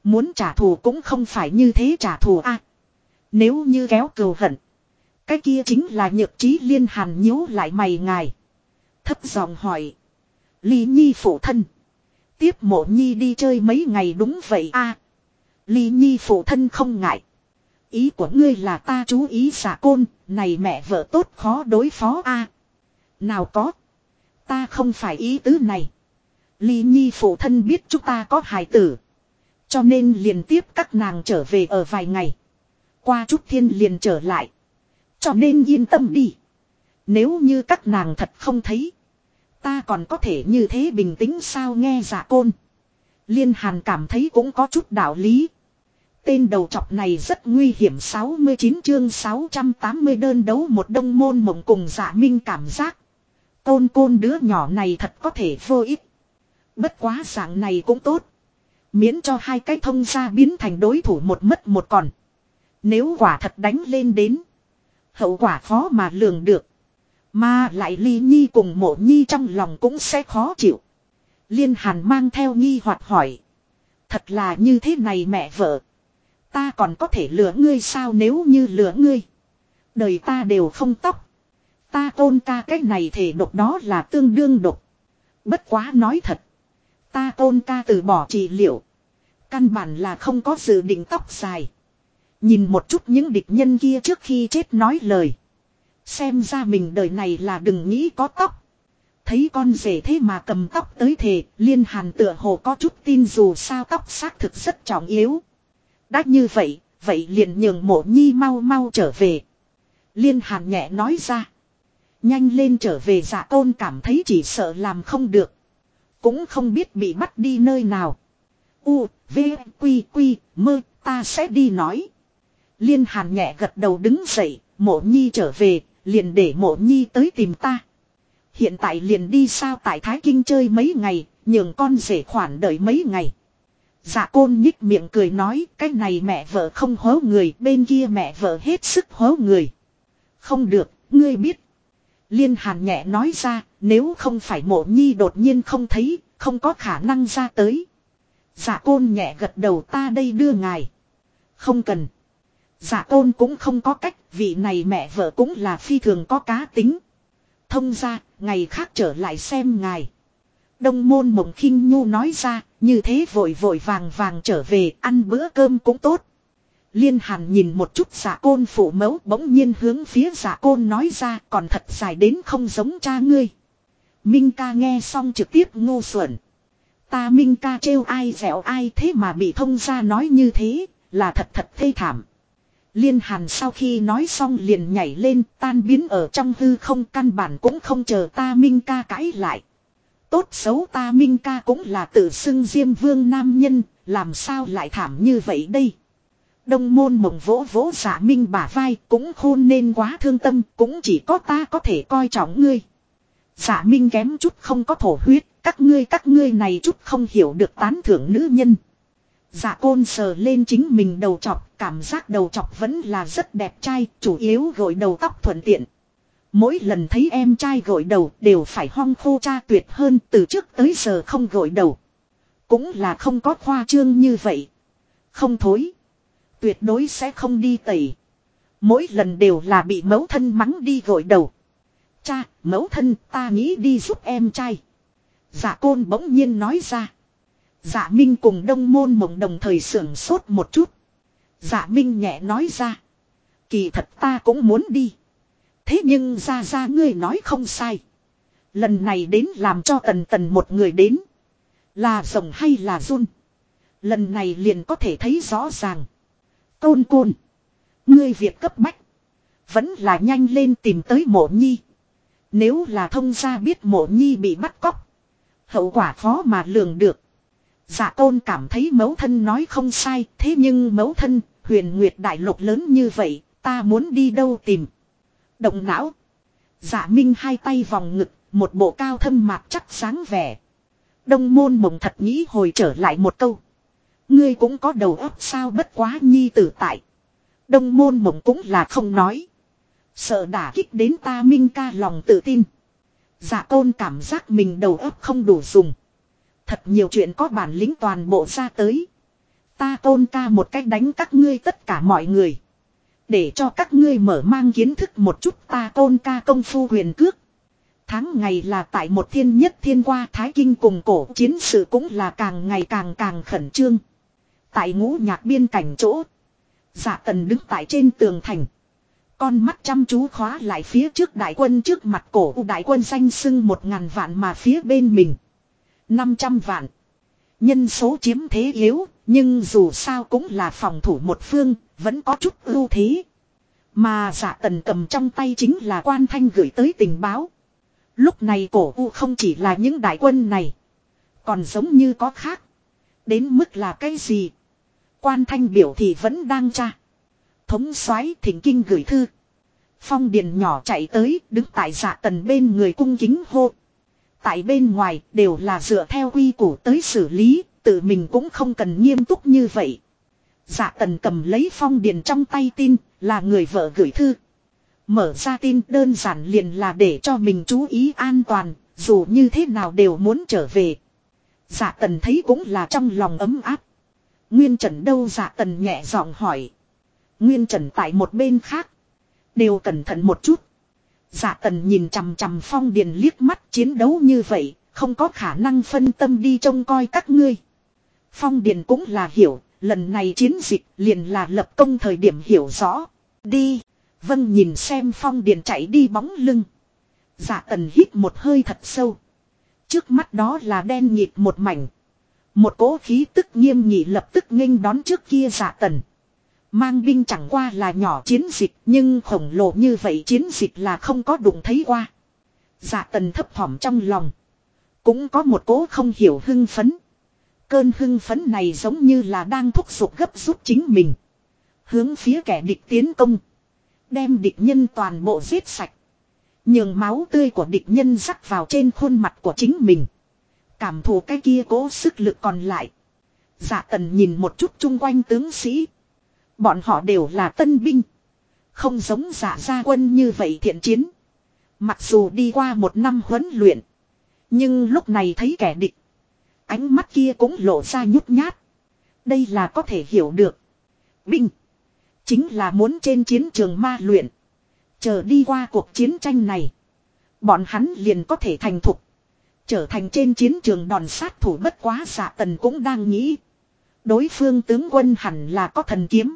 Muốn trả thù cũng không phải như thế trả thù a. nếu như kéo cừu hận. Cái kia chính là nhược trí liên hàn nhíu lại mày ngài. Thấp giọng hỏi. Lý Nhi phụ thân. Tiếp mộ Nhi đi chơi mấy ngày đúng vậy a. Lý Nhi phụ thân không ngại. Ý của ngươi là ta chú ý giả côn, này mẹ vợ tốt khó đối phó a. Nào có. Ta không phải ý tứ này. Lý Nhi phụ thân biết chúng ta có hài tử. Cho nên liền tiếp các nàng trở về ở vài ngày. Qua chút thiên liền trở lại. Cho nên yên tâm đi. Nếu như các nàng thật không thấy. Ta còn có thể như thế bình tĩnh sao nghe giả côn. Liên Hàn cảm thấy cũng có chút đạo lý. Tên đầu trọc này rất nguy hiểm 69 chương 680 đơn đấu một đông môn mộng cùng giả minh cảm giác. Côn côn đứa nhỏ này thật có thể vô ích. Bất quá dạng này cũng tốt. Miễn cho hai cái thông gia biến thành đối thủ một mất một còn. Nếu quả thật đánh lên đến. Hậu quả khó mà lường được. Mà lại ly nhi cùng mộ nhi trong lòng cũng sẽ khó chịu. Liên hàn mang theo nghi hoặc hỏi. Thật là như thế này mẹ vợ. Ta còn có thể lừa ngươi sao nếu như lừa ngươi. Đời ta đều không tóc. Ta tôn ca cái này thể độc đó là tương đương độc. Bất quá nói thật. Ta tôn ca từ bỏ trị liệu. Căn bản là không có dự định tóc dài. Nhìn một chút những địch nhân kia trước khi chết nói lời. Xem ra mình đời này là đừng nghĩ có tóc. Thấy con rể thế mà cầm tóc tới thề, liên hàn tựa hồ có chút tin dù sao tóc xác thực rất trọng yếu. Đã như vậy, vậy liền nhường mộ nhi mau mau trở về. Liên hàn nhẹ nói ra. Nhanh lên trở về giả tôn cảm thấy chỉ sợ làm không được. Cũng không biết bị bắt đi nơi nào. U, V, Quy, Quy, mơ, ta sẽ đi nói. Liên hàn nhẹ gật đầu đứng dậy, mộ nhi trở về, liền để mộ nhi tới tìm ta. Hiện tại liền đi sao tại Thái Kinh chơi mấy ngày, nhường con rể khoản đợi mấy ngày. Dạ côn nhích miệng cười nói, cái này mẹ vợ không hố người, bên kia mẹ vợ hết sức hố người. Không được, ngươi biết. Liên hàn nhẹ nói ra, nếu không phải mộ nhi đột nhiên không thấy, không có khả năng ra tới. Dạ côn nhẹ gật đầu ta đây đưa ngài. Không cần. Dạ côn cũng không có cách, vị này mẹ vợ cũng là phi thường có cá tính. Thông ra, ngày khác trở lại xem ngài. Đông môn mộng khinh nhu nói ra, như thế vội vội vàng vàng trở về ăn bữa cơm cũng tốt. Liên hàn nhìn một chút giả côn phụ mẫu bỗng nhiên hướng phía giả côn nói ra còn thật dài đến không giống cha ngươi. Minh ca nghe xong trực tiếp ngu xuẩn. Ta Minh ca trêu ai dẻo ai thế mà bị thông ra nói như thế, là thật thật thê thảm. Liên hàn sau khi nói xong liền nhảy lên tan biến ở trong hư không căn bản cũng không chờ ta minh ca cãi lại. Tốt xấu ta minh ca cũng là tự xưng diêm vương nam nhân, làm sao lại thảm như vậy đây. Đông môn mộng vỗ vỗ giả minh bả vai cũng khôn nên quá thương tâm, cũng chỉ có ta có thể coi trọng ngươi. Giả minh kém chút không có thổ huyết, các ngươi các ngươi này chút không hiểu được tán thưởng nữ nhân. Dạ côn sờ lên chính mình đầu chọc, cảm giác đầu chọc vẫn là rất đẹp trai, chủ yếu gội đầu tóc thuận tiện. Mỗi lần thấy em trai gội đầu đều phải hong khô cha tuyệt hơn từ trước tới giờ không gội đầu. Cũng là không có khoa trương như vậy. Không thối. Tuyệt đối sẽ không đi tẩy. Mỗi lần đều là bị mẫu thân mắng đi gội đầu. Cha, mẫu thân ta nghĩ đi giúp em trai. Dạ côn bỗng nhiên nói ra. Dạ Minh cùng đông môn mộng đồng thời sưởng sốt một chút. Dạ Minh nhẹ nói ra. Kỳ thật ta cũng muốn đi. Thế nhưng ra ra ngươi nói không sai. Lần này đến làm cho tần tần một người đến. Là rồng hay là run. Lần này liền có thể thấy rõ ràng. Côn côn. Ngươi việc cấp bách. Vẫn là nhanh lên tìm tới mộ nhi. Nếu là thông gia biết mộ nhi bị bắt cóc. Hậu quả khó mà lường được. Dạ tôn cảm thấy mẫu thân nói không sai. Thế nhưng mẫu thân, huyền nguyệt đại lục lớn như vậy. Ta muốn đi đâu tìm. Động não. giả minh hai tay vòng ngực. Một bộ cao thâm mạc chắc sáng vẻ. Đông môn mộng thật nghĩ hồi trở lại một câu. Ngươi cũng có đầu óc sao bất quá nhi tử tại. Đông môn mộng cũng là không nói. Sợ đả kích đến ta minh ca lòng tự tin. giả tôn cảm giác mình đầu óc không đủ dùng. Thật nhiều chuyện có bản lĩnh toàn bộ ra tới. Ta tôn ca một cách đánh các ngươi tất cả mọi người. Để cho các ngươi mở mang kiến thức một chút ta tôn ca công phu huyền cước. Tháng ngày là tại một thiên nhất thiên qua Thái Kinh cùng cổ chiến sự cũng là càng ngày càng càng khẩn trương. Tại ngũ nhạc biên cảnh chỗ. giả tần đứng tại trên tường thành. Con mắt chăm chú khóa lại phía trước đại quân trước mặt cổ đại quân xanh sưng một ngàn vạn mà phía bên mình. năm trăm vạn. Nhân số chiếm thế yếu, nhưng dù sao cũng là phòng thủ một phương, vẫn có chút ưu thế. Mà giả tần cầm trong tay chính là quan thanh gửi tới tình báo. Lúc này cổ u không chỉ là những đại quân này. Còn giống như có khác. Đến mức là cái gì? Quan thanh biểu thì vẫn đang tra. Thống soái thỉnh kinh gửi thư. Phong điền nhỏ chạy tới đứng tại dạ tần bên người cung kính hô. Tại bên ngoài đều là dựa theo quy củ tới xử lý, tự mình cũng không cần nghiêm túc như vậy. Dạ tần cầm lấy phong điền trong tay tin, là người vợ gửi thư. Mở ra tin đơn giản liền là để cho mình chú ý an toàn, dù như thế nào đều muốn trở về. Dạ tần thấy cũng là trong lòng ấm áp. Nguyên Trần đâu dạ tần nhẹ giọng hỏi. Nguyên Trần tại một bên khác. Đều cẩn thận một chút. Dạ tần nhìn chằm chằm phong điền liếc mắt chiến đấu như vậy. Không có khả năng phân tâm đi trông coi các ngươi. Phong điền cũng là hiểu. Lần này chiến dịch liền là lập công thời điểm hiểu rõ. Đi. Vâng nhìn xem phong điền chạy đi bóng lưng. giả tần hít một hơi thật sâu. Trước mắt đó là đen nhịp một mảnh. Một cỗ khí tức nghiêm nghị lập tức nghênh đón trước kia giả tần. Mang binh chẳng qua là nhỏ chiến dịch, nhưng khổng lồ như vậy chiến dịch là không có đụng thấy qua. Giả tần thấp thỏm trong lòng. Cũng có một cỗ không hiểu hưng phấn. Cơn hưng phấn này giống như là đang thúc giục gấp rút chính mình. Hướng phía kẻ địch tiến công. Đem địch nhân toàn bộ giết sạch. Nhường máu tươi của địch nhân rắc vào trên khuôn mặt của chính mình. Cảm thụ cái kia cố sức lực còn lại. giả tần nhìn một chút chung quanh tướng sĩ. Bọn họ đều là tân binh. Không giống giả gia quân như vậy thiện chiến. Mặc dù đi qua một năm huấn luyện. Nhưng lúc này thấy kẻ địch. Ánh mắt kia cũng lộ ra nhút nhát. Đây là có thể hiểu được. Binh. Chính là muốn trên chiến trường ma luyện. Chờ đi qua cuộc chiến tranh này. Bọn hắn liền có thể thành thục. Trở thành trên chiến trường đòn sát thủ bất quá xạ tần cũng đang nghĩ. Đối phương tướng quân hẳn là có thần kiếm.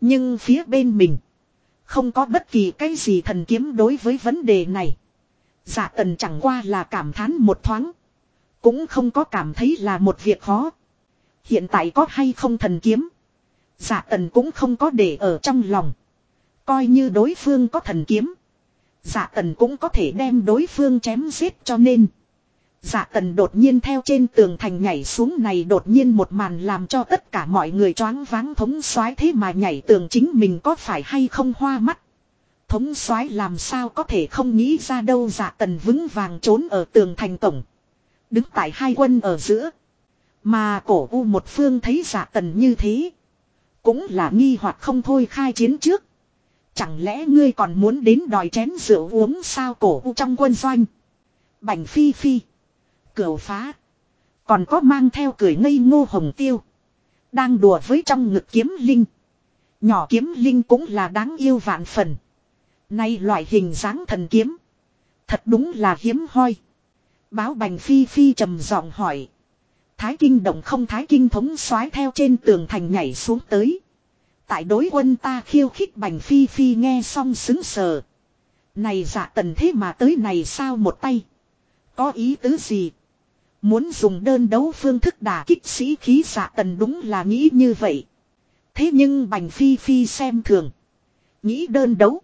Nhưng phía bên mình. Không có bất kỳ cái gì thần kiếm đối với vấn đề này. Giả tần chẳng qua là cảm thán một thoáng. Cũng không có cảm thấy là một việc khó. Hiện tại có hay không thần kiếm. Dạ tần cũng không có để ở trong lòng. Coi như đối phương có thần kiếm. Dạ tần cũng có thể đem đối phương chém giết cho nên. Dạ tần đột nhiên theo trên tường thành nhảy xuống này đột nhiên một màn làm cho tất cả mọi người choáng váng thống soái thế mà nhảy tường chính mình có phải hay không hoa mắt. Thống soái làm sao có thể không nghĩ ra đâu dạ tần vững vàng trốn ở tường thành tổng Đứng tại hai quân ở giữa. Mà cổ u một phương thấy giả tần như thế. Cũng là nghi hoặc không thôi khai chiến trước. Chẳng lẽ ngươi còn muốn đến đòi chén rượu uống sao cổ u trong quân doanh. Bành phi phi. Cửu phá. Còn có mang theo cười ngây ngô hồng tiêu. Đang đùa với trong ngực kiếm linh. Nhỏ kiếm linh cũng là đáng yêu vạn phần. Nay loại hình dáng thần kiếm. Thật đúng là hiếm hoi. Báo bành phi phi trầm giọng hỏi. Thái kinh động không thái kinh thống soái theo trên tường thành nhảy xuống tới. Tại đối quân ta khiêu khích bành phi phi nghe xong xứng sờ. Này dạ tần thế mà tới này sao một tay. Có ý tứ gì? Muốn dùng đơn đấu phương thức đả kích sĩ khí dạ tần đúng là nghĩ như vậy. Thế nhưng bành phi phi xem thường. Nghĩ đơn đấu.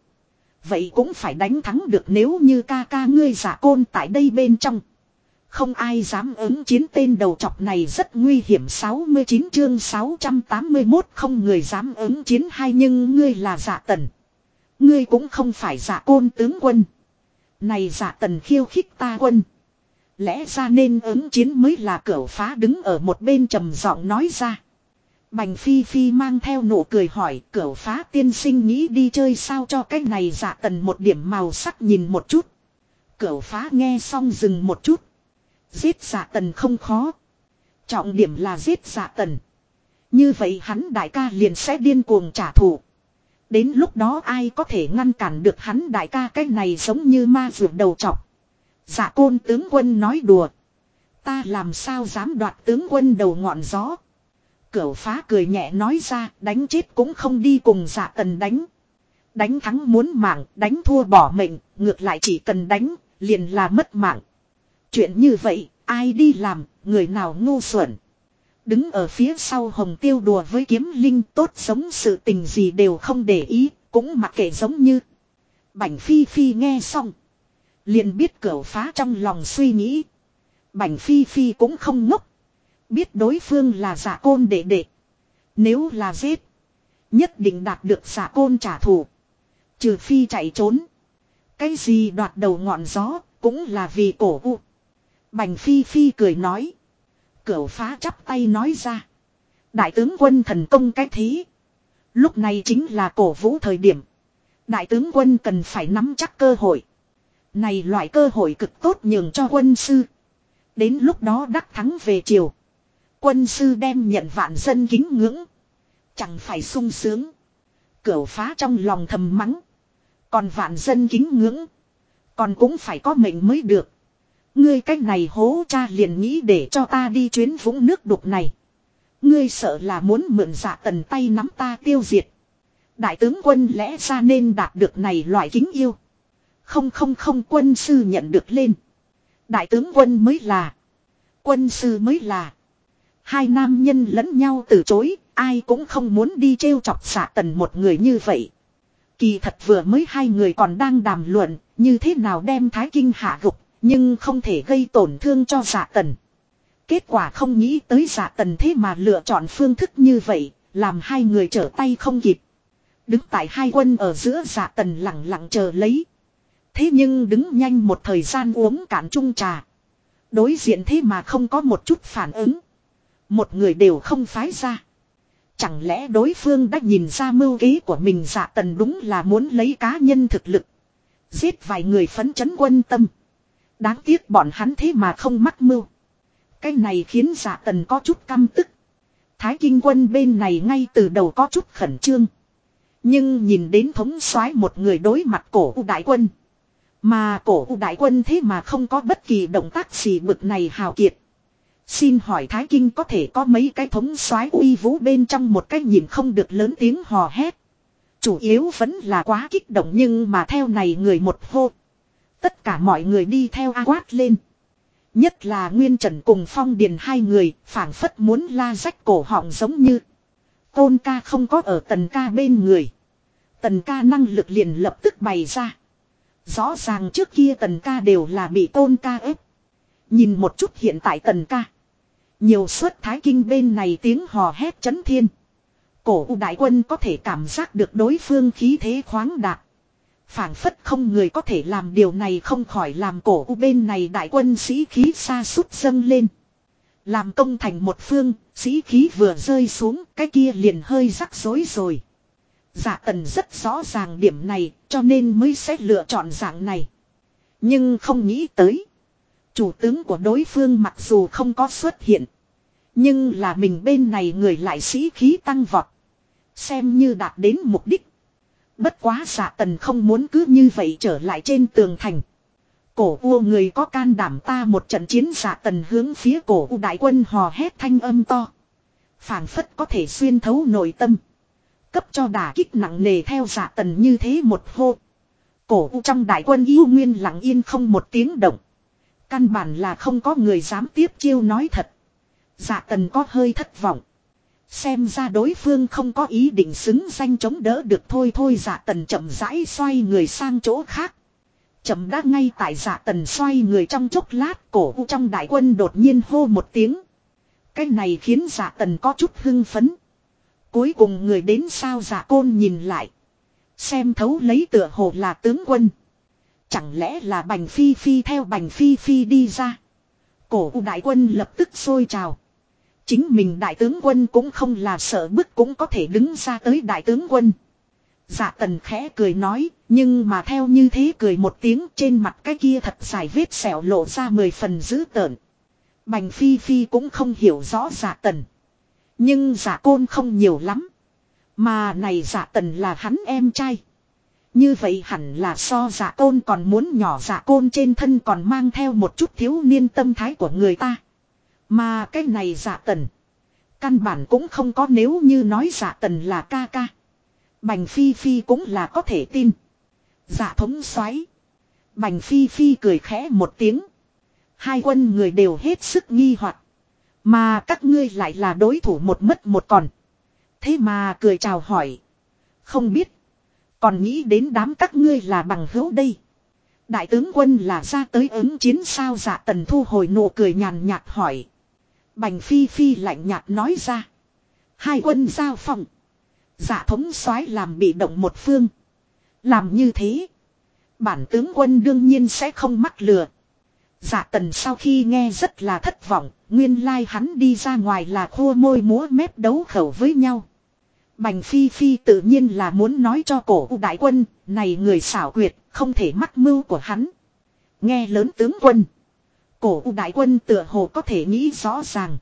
Vậy cũng phải đánh thắng được nếu như ca ca ngươi giả côn tại đây bên trong. Không ai dám ứng chiến tên đầu chọc này rất nguy hiểm 69 chương 681 không người dám ứng chiến hay nhưng ngươi là giả tần. Ngươi cũng không phải giả côn tướng quân. Này giả tần khiêu khích ta quân. Lẽ ra nên ứng chiến mới là cửa phá đứng ở một bên trầm giọng nói ra. Bành Phi Phi mang theo nụ cười hỏi, cửa phá tiên sinh nghĩ đi chơi sao cho cái này giả tần một điểm màu sắc nhìn một chút. Cửa phá nghe xong dừng một chút. Giết giả tần không khó. Trọng điểm là giết giả tần. Như vậy hắn đại ca liền sẽ điên cuồng trả thù. Đến lúc đó ai có thể ngăn cản được hắn đại ca cái này giống như ma ruột đầu trọc. giả côn tướng quân nói đùa. Ta làm sao dám đoạt tướng quân đầu ngọn gió. Cửu phá cười nhẹ nói ra đánh chết cũng không đi cùng giả tần đánh. Đánh thắng muốn mạng, đánh thua bỏ mệnh, ngược lại chỉ cần đánh, liền là mất mạng. Chuyện như vậy, ai đi làm, người nào ngu xuẩn. Đứng ở phía sau hồng tiêu đùa với kiếm linh tốt sống sự tình gì đều không để ý, cũng mặc kệ giống như. Bảnh phi phi nghe xong. Liền biết cửa phá trong lòng suy nghĩ. Bảnh phi phi cũng không ngốc. Biết đối phương là giả côn đệ đệ. Nếu là giết. Nhất định đạt được giả côn trả thù. Trừ phi chạy trốn. Cái gì đoạt đầu ngọn gió cũng là vì cổ u. Bành phi phi cười nói. Cửu phá chắp tay nói ra. Đại tướng quân thần công cái thí, Lúc này chính là cổ vũ thời điểm. Đại tướng quân cần phải nắm chắc cơ hội. Này loại cơ hội cực tốt nhường cho quân sư. Đến lúc đó đắc thắng về chiều. Quân sư đem nhận vạn dân kính ngưỡng. Chẳng phải sung sướng. Cửu phá trong lòng thầm mắng. Còn vạn dân kính ngưỡng. Còn cũng phải có mệnh mới được. Ngươi cách này hố cha liền nghĩ để cho ta đi chuyến vũng nước đục này. Ngươi sợ là muốn mượn dạ tần tay nắm ta tiêu diệt. Đại tướng quân lẽ ra nên đạt được này loại kính yêu. Không không không quân sư nhận được lên. Đại tướng quân mới là. Quân sư mới là. Hai nam nhân lẫn nhau từ chối, ai cũng không muốn đi trêu chọc xạ tần một người như vậy. Kỳ thật vừa mới hai người còn đang đàm luận, như thế nào đem thái kinh hạ gục, nhưng không thể gây tổn thương cho giả tần. Kết quả không nghĩ tới giả tần thế mà lựa chọn phương thức như vậy, làm hai người trở tay không kịp. Đứng tại hai quân ở giữa giả tần lặng lặng chờ lấy. Thế nhưng đứng nhanh một thời gian uống cạn chung trà. Đối diện thế mà không có một chút phản ứng. Một người đều không phái ra. Chẳng lẽ đối phương đã nhìn ra mưu kế của mình giả tần đúng là muốn lấy cá nhân thực lực. Giết vài người phấn chấn quân tâm. Đáng tiếc bọn hắn thế mà không mắc mưu. Cái này khiến giả tần có chút căm tức. Thái kinh quân bên này ngay từ đầu có chút khẩn trương. Nhưng nhìn đến thống soái một người đối mặt cổ u đại quân. Mà cổ u đại quân thế mà không có bất kỳ động tác gì bực này hào kiệt. Xin hỏi Thái Kinh có thể có mấy cái thống soái uy vũ bên trong một cái nhìn không được lớn tiếng hò hét. Chủ yếu vẫn là quá kích động nhưng mà theo này người một hô. Tất cả mọi người đi theo A quát lên. Nhất là Nguyên Trần cùng Phong Điền hai người, phảng phất muốn la rách cổ họng giống như. Tôn ca không có ở tần ca bên người. Tần ca năng lực liền lập tức bày ra. Rõ ràng trước kia tần ca đều là bị tôn ca ép. Nhìn một chút hiện tại tần ca. Nhiều suất thái kinh bên này tiếng hò hét chấn thiên. Cổ u đại quân có thể cảm giác được đối phương khí thế khoáng đạt phảng phất không người có thể làm điều này không khỏi làm cổ u bên này đại quân sĩ khí xa sút dâng lên. Làm công thành một phương, sĩ khí vừa rơi xuống, cái kia liền hơi rắc rối rồi. giả tần rất rõ ràng điểm này, cho nên mới sẽ lựa chọn dạng này. Nhưng không nghĩ tới. Chủ tướng của đối phương mặc dù không có xuất hiện. Nhưng là mình bên này người lại sĩ khí tăng vọt. Xem như đạt đến mục đích. Bất quá xạ tần không muốn cứ như vậy trở lại trên tường thành. Cổ u người có can đảm ta một trận chiến xạ tần hướng phía cổ u đại quân hò hét thanh âm to. phảng phất có thể xuyên thấu nội tâm. Cấp cho đả kích nặng nề theo xạ tần như thế một hô. Cổ u trong đại quân yêu nguyên lặng yên không một tiếng động. Căn bản là không có người dám tiếp chiêu nói thật. Dạ tần có hơi thất vọng. Xem ra đối phương không có ý định xứng danh chống đỡ được thôi thôi dạ tần chậm rãi xoay người sang chỗ khác. Chậm đã ngay tại dạ tần xoay người trong chốc lát, cổ u trong đại quân đột nhiên hô một tiếng. Cái này khiến dạ tần có chút hưng phấn. Cuối cùng người đến sao dạ côn nhìn lại. Xem thấu lấy tựa hồ là tướng quân. Chẳng lẽ là bành phi phi theo bành phi phi đi ra. Cổ u đại quân lập tức sôi trào. Chính mình đại tướng quân cũng không là sợ bức cũng có thể đứng ra tới đại tướng quân. Dạ tần khẽ cười nói, nhưng mà theo như thế cười một tiếng trên mặt cái kia thật dài vết sẹo lộ ra mười phần dữ tợn. Bành phi phi cũng không hiểu rõ dạ tần. Nhưng dạ côn không nhiều lắm. Mà này dạ tần là hắn em trai. Như vậy hẳn là so dạ côn còn muốn nhỏ dạ côn trên thân còn mang theo một chút thiếu niên tâm thái của người ta. Mà cái này giả tần. Căn bản cũng không có nếu như nói giả tần là ca ca. Bành phi phi cũng là có thể tin. giả thống xoáy. Bành phi phi cười khẽ một tiếng. Hai quân người đều hết sức nghi hoặc Mà các ngươi lại là đối thủ một mất một còn. Thế mà cười chào hỏi. Không biết. Còn nghĩ đến đám các ngươi là bằng hữu đây. Đại tướng quân là ra tới ứng chiến sao dạ tần thu hồi nụ cười nhàn nhạt hỏi. Bành phi phi lạnh nhạt nói ra. Hai quân giao phòng. giả thống soái làm bị động một phương. Làm như thế. Bản tướng quân đương nhiên sẽ không mắc lừa. Giả tần sau khi nghe rất là thất vọng. Nguyên lai like hắn đi ra ngoài là khua môi múa mép đấu khẩu với nhau. Bành Phi Phi tự nhiên là muốn nói cho cổ đại quân, này người xảo quyệt, không thể mắc mưu của hắn. Nghe lớn tướng quân. Cổ u đại quân tựa hồ có thể nghĩ rõ ràng.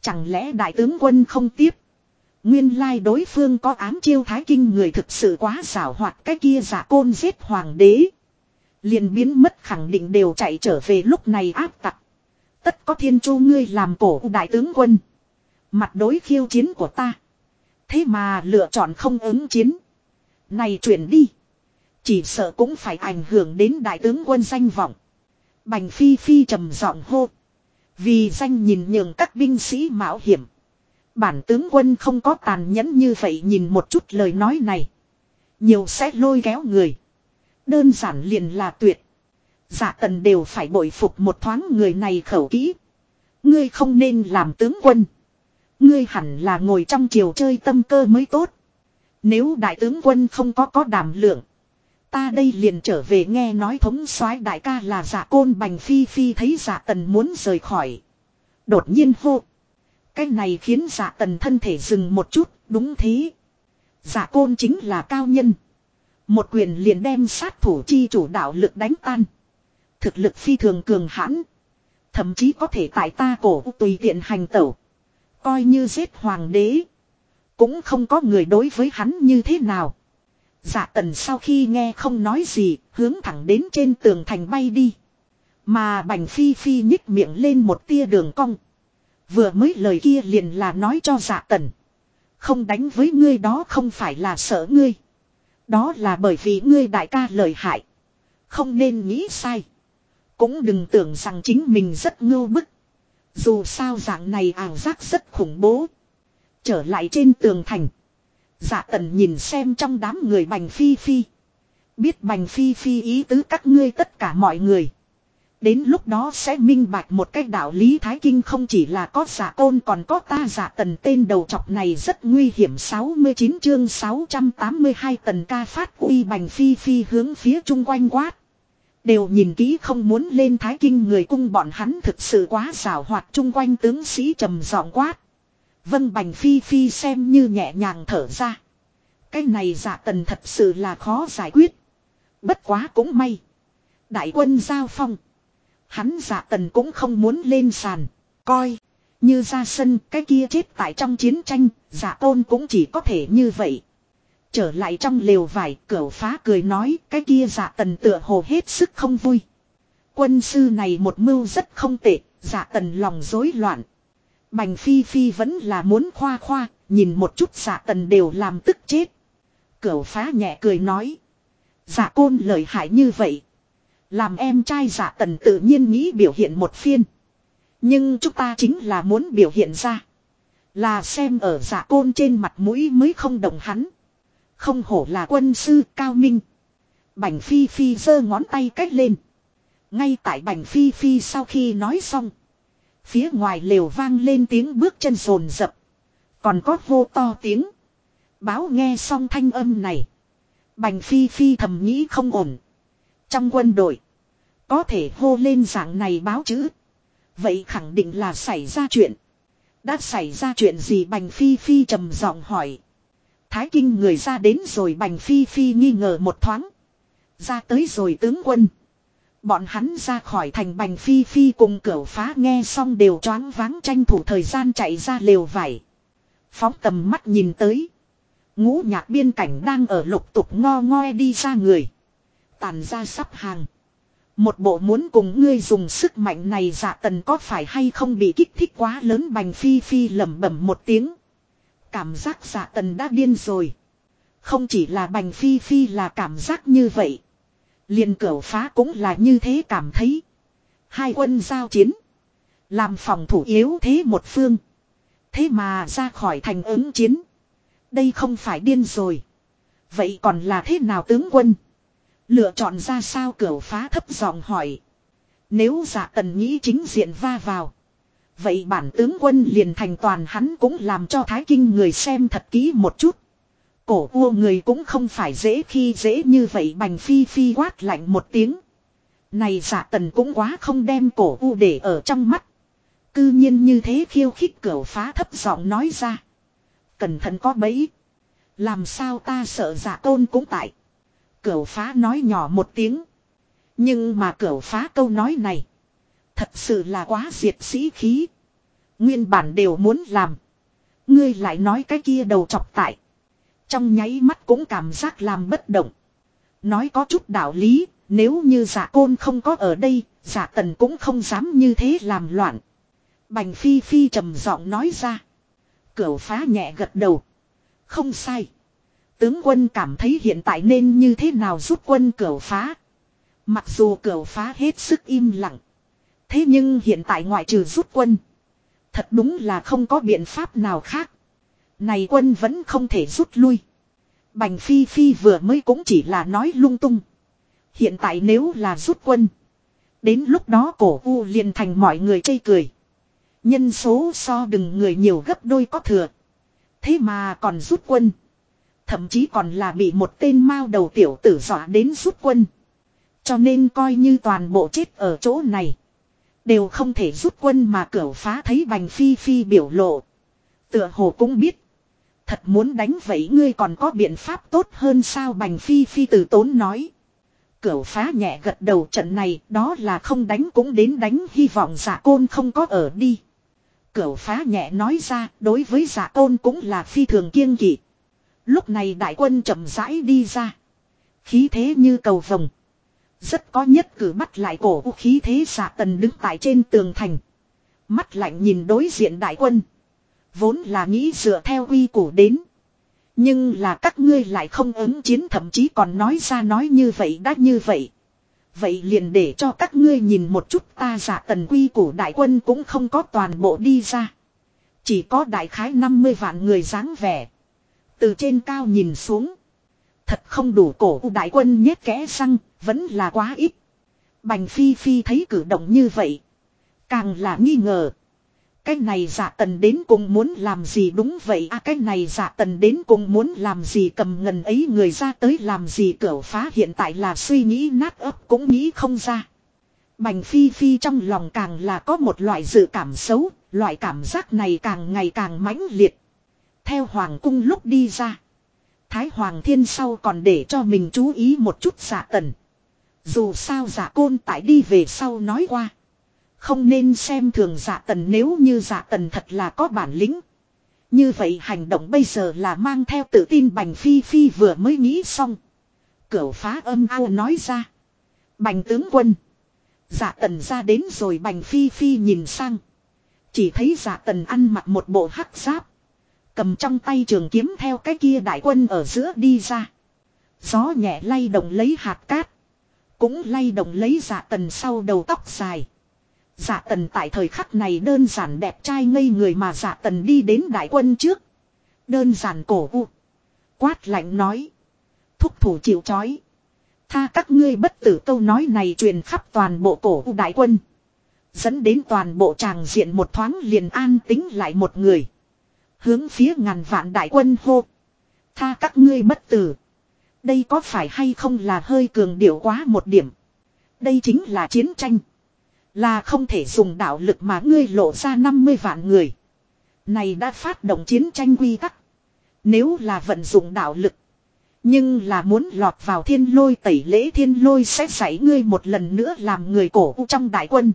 Chẳng lẽ đại tướng quân không tiếp. Nguyên lai đối phương có ám chiêu thái kinh người thực sự quá xảo hoạt, cái kia giả côn giết hoàng đế. liền biến mất khẳng định đều chạy trở về lúc này áp tặc. Tất có thiên chu ngươi làm cổ đại tướng quân. Mặt đối khiêu chiến của ta. Thế mà lựa chọn không ứng chiến. Này chuyển đi. Chỉ sợ cũng phải ảnh hưởng đến đại tướng quân danh vọng. Bành Phi Phi trầm giọng hô. Vì danh nhìn nhường các binh sĩ mạo hiểm. Bản tướng quân không có tàn nhẫn như vậy nhìn một chút lời nói này. Nhiều sẽ lôi kéo người. Đơn giản liền là tuyệt. giả tần đều phải bội phục một thoáng người này khẩu kỹ. Ngươi không nên làm tướng quân. Ngươi hẳn là ngồi trong chiều chơi tâm cơ mới tốt. Nếu đại tướng quân không có có đảm lượng. Ta đây liền trở về nghe nói thống soái đại ca là giả côn bành phi phi thấy giả tần muốn rời khỏi. Đột nhiên hô. Cái này khiến giả tần thân thể dừng một chút, đúng thế. Giả côn chính là cao nhân. Một quyền liền đem sát thủ chi chủ đạo lực đánh tan. Thực lực phi thường cường hãn. Thậm chí có thể tại ta cổ tùy tiện hành tẩu. Coi như giết hoàng đế. Cũng không có người đối với hắn như thế nào. Dạ tần sau khi nghe không nói gì, hướng thẳng đến trên tường thành bay đi. Mà bành phi phi nhích miệng lên một tia đường cong. Vừa mới lời kia liền là nói cho dạ tần. Không đánh với ngươi đó không phải là sợ ngươi. Đó là bởi vì ngươi đại ca lời hại. Không nên nghĩ sai. Cũng đừng tưởng rằng chính mình rất ngưu bức. Dù sao dạng này ảo giác rất khủng bố. Trở lại trên tường thành. Dạ tần nhìn xem trong đám người bành phi phi. Biết bành phi phi ý tứ các ngươi tất cả mọi người. Đến lúc đó sẽ minh bạch một cách đạo lý Thái Kinh không chỉ là có giả tôn còn có ta giả tần tên đầu chọc này rất nguy hiểm 69 chương 682 tần ca phát uy bành phi phi hướng phía chung quanh quát. Đều nhìn kỹ không muốn lên Thái Kinh người cung bọn hắn thực sự quá xảo hoạt chung quanh tướng sĩ trầm giọng quát. Vân bành phi phi xem như nhẹ nhàng thở ra. Cái này giả tần thật sự là khó giải quyết. Bất quá cũng may. Đại quân giao phong. Hắn giả tần cũng không muốn lên sàn. Coi. Như ra sân, cái kia chết tại trong chiến tranh. giả tôn cũng chỉ có thể như vậy. Trở lại trong lều vải, cửa phá cười nói. Cái kia giả tần tựa hồ hết sức không vui. Quân sư này một mưu rất không tệ. giả tần lòng rối loạn. Bành phi phi vẫn là muốn khoa khoa. Nhìn một chút giả tần đều làm tức chết. Cửu phá nhẹ cười nói. Giả côn lợi hại như vậy. Làm em trai giả tần tự nhiên nghĩ biểu hiện một phiên. Nhưng chúng ta chính là muốn biểu hiện ra. Là xem ở giả côn trên mặt mũi mới không đồng hắn. Không hổ là quân sư cao minh. Bành phi phi giơ ngón tay cách lên. Ngay tại bành phi phi sau khi nói xong. Phía ngoài lều vang lên tiếng bước chân rồn rập. Còn có hô to tiếng. Báo nghe xong thanh âm này. Bành phi phi thầm nghĩ không ổn. Trong quân đội. Có thể hô lên dạng này báo chữ. Vậy khẳng định là xảy ra chuyện. Đã xảy ra chuyện gì Bành Phi Phi trầm giọng hỏi. Thái kinh người ra đến rồi Bành Phi Phi nghi ngờ một thoáng. Ra tới rồi tướng quân. Bọn hắn ra khỏi thành Bành Phi Phi cùng cửa phá nghe xong đều choáng váng tranh thủ thời gian chạy ra lều vải. Phóng tầm mắt nhìn tới. Ngũ nhạc biên cảnh đang ở lục tục ngo ngoe đi ra người. Tàn ra sắp hàng. Một bộ muốn cùng ngươi dùng sức mạnh này dạ tần có phải hay không bị kích thích quá lớn bành phi phi lẩm bẩm một tiếng. Cảm giác dạ tần đã điên rồi. Không chỉ là bành phi phi là cảm giác như vậy liền cửu phá cũng là như thế cảm thấy. Hai quân giao chiến. Làm phòng thủ yếu thế một phương. Thế mà ra khỏi thành ứng chiến. Đây không phải điên rồi. Vậy còn là thế nào tướng quân? Lựa chọn ra sao cửa phá thấp giọng hỏi. Nếu giả tần nghĩ chính diện va vào. Vậy bản tướng quân liền thành toàn hắn cũng làm cho thái kinh người xem thật kỹ một chút. Cổ vua người cũng không phải dễ khi dễ như vậy, bành phi phi quát lạnh một tiếng. Này giả tần cũng quá không đem cổ u để ở trong mắt. Cư nhiên như thế khiêu khích cửa phá thấp giọng nói ra. Cẩn thận có bẫy. Làm sao ta sợ giả tôn cũng tại. Cửa phá nói nhỏ một tiếng. Nhưng mà cửa phá câu nói này. Thật sự là quá diệt sĩ khí. Nguyên bản đều muốn làm. Ngươi lại nói cái kia đầu chọc tại. Trong nháy mắt cũng cảm giác làm bất động. Nói có chút đạo lý. Nếu như giả côn không có ở đây. Giả tần cũng không dám như thế làm loạn. Bành phi phi trầm giọng nói ra. Cửu phá nhẹ gật đầu. Không sai. Tướng quân cảm thấy hiện tại nên như thế nào giúp quân cửu phá. Mặc dù cửu phá hết sức im lặng. Thế nhưng hiện tại ngoại trừ rút quân. Thật đúng là không có biện pháp nào khác. Này quân vẫn không thể rút lui. Bành Phi Phi vừa mới cũng chỉ là nói lung tung. Hiện tại nếu là rút quân. Đến lúc đó cổ u liền thành mọi người chây cười. Nhân số so đừng người nhiều gấp đôi có thừa. Thế mà còn rút quân. Thậm chí còn là bị một tên mao đầu tiểu tử dọa đến rút quân. Cho nên coi như toàn bộ chết ở chỗ này. Đều không thể rút quân mà cửa phá thấy bành phi phi biểu lộ. Tựa hồ cũng biết. Thật muốn đánh vậy ngươi còn có biện pháp tốt hơn sao bành phi phi từ tốn nói. Cửu phá nhẹ gật đầu trận này, đó là không đánh cũng đến đánh, hy vọng giả côn không có ở đi. Cửu phá nhẹ nói ra, đối với giả côn cũng là phi thường kiêng kỵ. Lúc này đại quân chậm rãi đi ra. Khí thế như cầu vồng. Rất có nhất cử bắt lại cổ khí thế giả tần đứng tại trên tường thành. Mắt lạnh nhìn đối diện đại quân. Vốn là nghĩ dựa theo uy củ đến. Nhưng là các ngươi lại không ứng chiến thậm chí còn nói ra nói như vậy đã như vậy. Vậy liền để cho các ngươi nhìn một chút ta giả tần quy củ đại quân cũng không có toàn bộ đi ra. Chỉ có đại khái 50 vạn người dáng vẻ. Từ trên cao nhìn xuống. Thật không đủ cổ đại quân nhét kẽ răng, vẫn là quá ít. Bành Phi Phi thấy cử động như vậy. Càng là nghi ngờ. Cái này giả tần đến cùng muốn làm gì đúng vậy à cái này giả tần đến cùng muốn làm gì cầm ngần ấy người ra tới làm gì cửa phá hiện tại là suy nghĩ nát ấp cũng nghĩ không ra. Bành Phi Phi trong lòng càng là có một loại dự cảm xấu, loại cảm giác này càng ngày càng mãnh liệt. Theo Hoàng cung lúc đi ra. Thái Hoàng Thiên sau còn để cho mình chú ý một chút giả tần. Dù sao giả côn tại đi về sau nói qua. Không nên xem thường giả tần nếu như giả tần thật là có bản lĩnh. Như vậy hành động bây giờ là mang theo tự tin Bành Phi Phi vừa mới nghĩ xong. Cửu phá âm ao nói ra. Bành tướng quân. Giả tần ra đến rồi Bành Phi Phi nhìn sang. Chỉ thấy giả tần ăn mặc một bộ hắc giáp. Cầm trong tay trường kiếm theo cái kia đại quân ở giữa đi ra. Gió nhẹ lay động lấy hạt cát. Cũng lay động lấy giả tần sau đầu tóc dài. Giả tần tại thời khắc này đơn giản đẹp trai ngây người mà giả tần đi đến đại quân trước. Đơn giản cổ u. Quát lạnh nói. Thúc thủ chịu chói. Tha các ngươi bất tử câu nói này truyền khắp toàn bộ cổ u đại quân. Dẫn đến toàn bộ tràng diện một thoáng liền an tính lại một người. Hướng phía ngàn vạn đại quân hô. Tha các ngươi bất tử. Đây có phải hay không là hơi cường điệu quá một điểm. Đây chính là chiến tranh. Là không thể dùng đạo lực mà ngươi lộ ra 50 vạn người. Này đã phát động chiến tranh quy tắc. Nếu là vận dụng đạo lực. Nhưng là muốn lọt vào thiên lôi tẩy lễ thiên lôi sẽ xảy ngươi một lần nữa làm người cổ trong đại quân.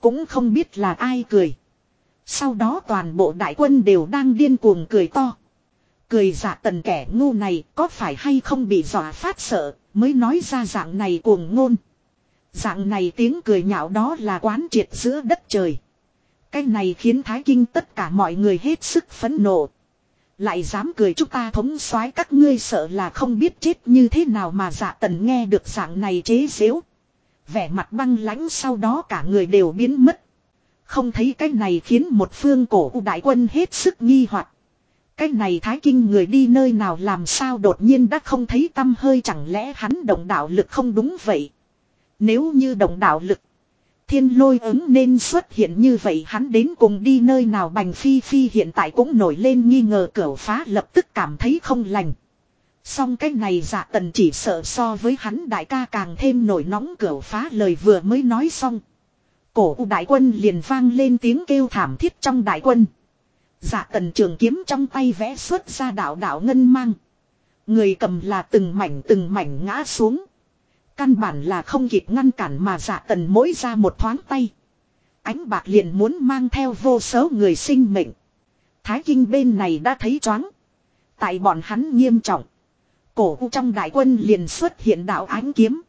Cũng không biết là ai cười. Sau đó toàn bộ đại quân đều đang điên cuồng cười to. Cười giả tần kẻ ngu này có phải hay không bị dọa phát sợ, mới nói ra dạng này cuồng ngôn. Dạng này tiếng cười nhạo đó là quán triệt giữa đất trời. Cái này khiến Thái Kinh tất cả mọi người hết sức phấn nộ. Lại dám cười chúng ta thống soái các ngươi sợ là không biết chết như thế nào mà dạ tần nghe được dạng này chế xếu. Vẻ mặt băng lãnh sau đó cả người đều biến mất. Không thấy cái này khiến một phương cổ đại quân hết sức nghi hoặc. Cái này thái kinh người đi nơi nào làm sao đột nhiên đã không thấy tâm hơi chẳng lẽ hắn động đạo lực không đúng vậy. Nếu như động đạo lực. Thiên lôi ứng nên xuất hiện như vậy hắn đến cùng đi nơi nào bành phi phi hiện tại cũng nổi lên nghi ngờ cửa phá lập tức cảm thấy không lành. Song cái này giả tần chỉ sợ so với hắn đại ca càng thêm nổi nóng cửa phá lời vừa mới nói xong. Cổ đại quân liền vang lên tiếng kêu thảm thiết trong đại quân. giả tần trường kiếm trong tay vẽ xuất ra đạo đạo ngân mang. Người cầm là từng mảnh từng mảnh ngã xuống. Căn bản là không kịp ngăn cản mà dạ tần mỗi ra một thoáng tay. Ánh bạc liền muốn mang theo vô số người sinh mệnh. Thái kinh bên này đã thấy choáng. Tại bọn hắn nghiêm trọng. Cổ u trong đại quân liền xuất hiện đạo ánh kiếm.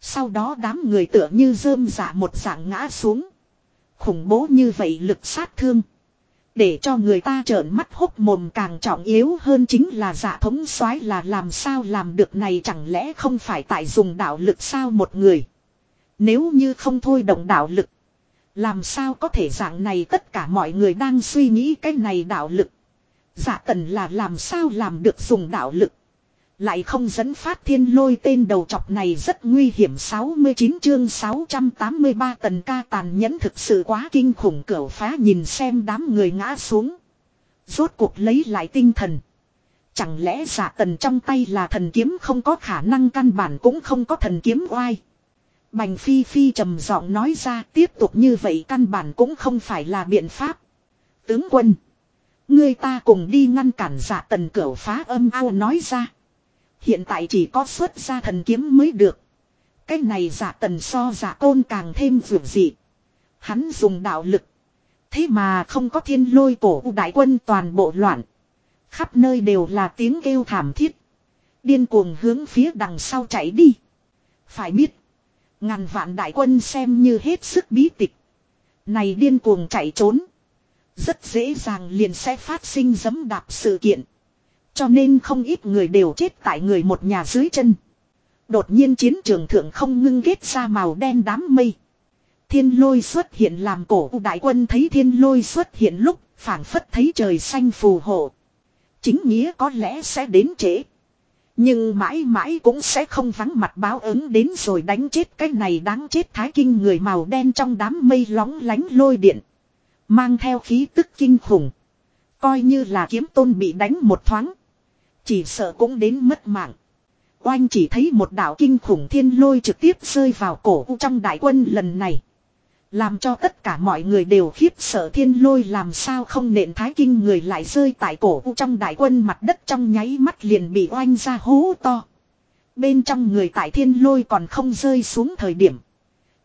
Sau đó đám người tựa như rơm giả một dạng ngã xuống. Khủng bố như vậy lực sát thương. Để cho người ta trợn mắt hốc mồm càng trọng yếu hơn chính là giả thống soái là làm sao làm được này chẳng lẽ không phải tại dùng đạo lực sao một người. Nếu như không thôi động đạo lực. Làm sao có thể dạng này tất cả mọi người đang suy nghĩ cái này đạo lực. giả tần là làm sao làm được dùng đạo lực. Lại không dẫn phát thiên lôi tên đầu chọc này rất nguy hiểm 69 chương 683 tần ca tàn nhẫn thực sự quá kinh khủng cửa phá nhìn xem đám người ngã xuống. Rốt cuộc lấy lại tinh thần. Chẳng lẽ giả tần trong tay là thần kiếm không có khả năng căn bản cũng không có thần kiếm oai. Bành phi phi trầm giọng nói ra, tiếp tục như vậy căn bản cũng không phải là biện pháp. Tướng quân. Người ta cùng đi ngăn cản giả tần cửa phá âm ao nói ra. Hiện tại chỉ có xuất ra thần kiếm mới được. Cái này giả tần so giả tôn càng thêm vượt dị. Hắn dùng đạo lực. Thế mà không có thiên lôi cổ đại quân toàn bộ loạn. Khắp nơi đều là tiếng kêu thảm thiết. Điên cuồng hướng phía đằng sau chạy đi. Phải biết. Ngàn vạn đại quân xem như hết sức bí tịch. Này điên cuồng chạy trốn. Rất dễ dàng liền sẽ phát sinh dấm đạp sự kiện. Cho nên không ít người đều chết tại người một nhà dưới chân. Đột nhiên chiến trường thượng không ngưng kết ra màu đen đám mây. Thiên lôi xuất hiện làm cổ đại quân thấy thiên lôi xuất hiện lúc, phảng phất thấy trời xanh phù hộ. Chính nghĩa có lẽ sẽ đến trễ. Nhưng mãi mãi cũng sẽ không vắng mặt báo ứng đến rồi đánh chết cái này đáng chết thái kinh người màu đen trong đám mây lóng lánh lôi điện. Mang theo khí tức kinh khủng. Coi như là kiếm tôn bị đánh một thoáng. Chỉ sợ cũng đến mất mạng. Oanh chỉ thấy một đạo kinh khủng thiên lôi trực tiếp rơi vào cổ trong đại quân lần này. Làm cho tất cả mọi người đều khiếp sợ thiên lôi làm sao không nện thái kinh người lại rơi tại cổ trong đại quân mặt đất trong nháy mắt liền bị oanh ra hố to. Bên trong người tại thiên lôi còn không rơi xuống thời điểm.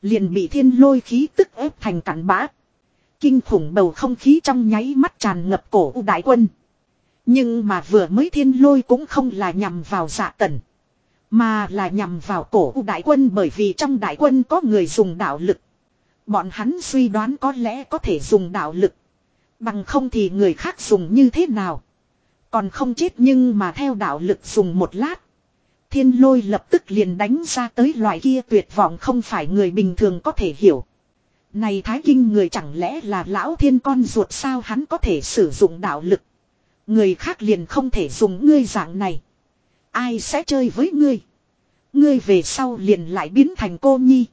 Liền bị thiên lôi khí tức ép thành cặn bã. Kinh khủng bầu không khí trong nháy mắt tràn ngập cổ đại quân. Nhưng mà vừa mới thiên lôi cũng không là nhằm vào dạ tần. Mà là nhằm vào cổ đại quân bởi vì trong đại quân có người dùng đạo lực. Bọn hắn suy đoán có lẽ có thể dùng đạo lực. Bằng không thì người khác dùng như thế nào. Còn không chết nhưng mà theo đạo lực dùng một lát. Thiên lôi lập tức liền đánh ra tới loại kia tuyệt vọng không phải người bình thường có thể hiểu. Này thái kinh người chẳng lẽ là lão thiên con ruột sao hắn có thể sử dụng đạo lực. Người khác liền không thể dùng ngươi dạng này. Ai sẽ chơi với ngươi. Ngươi về sau liền lại biến thành cô nhi.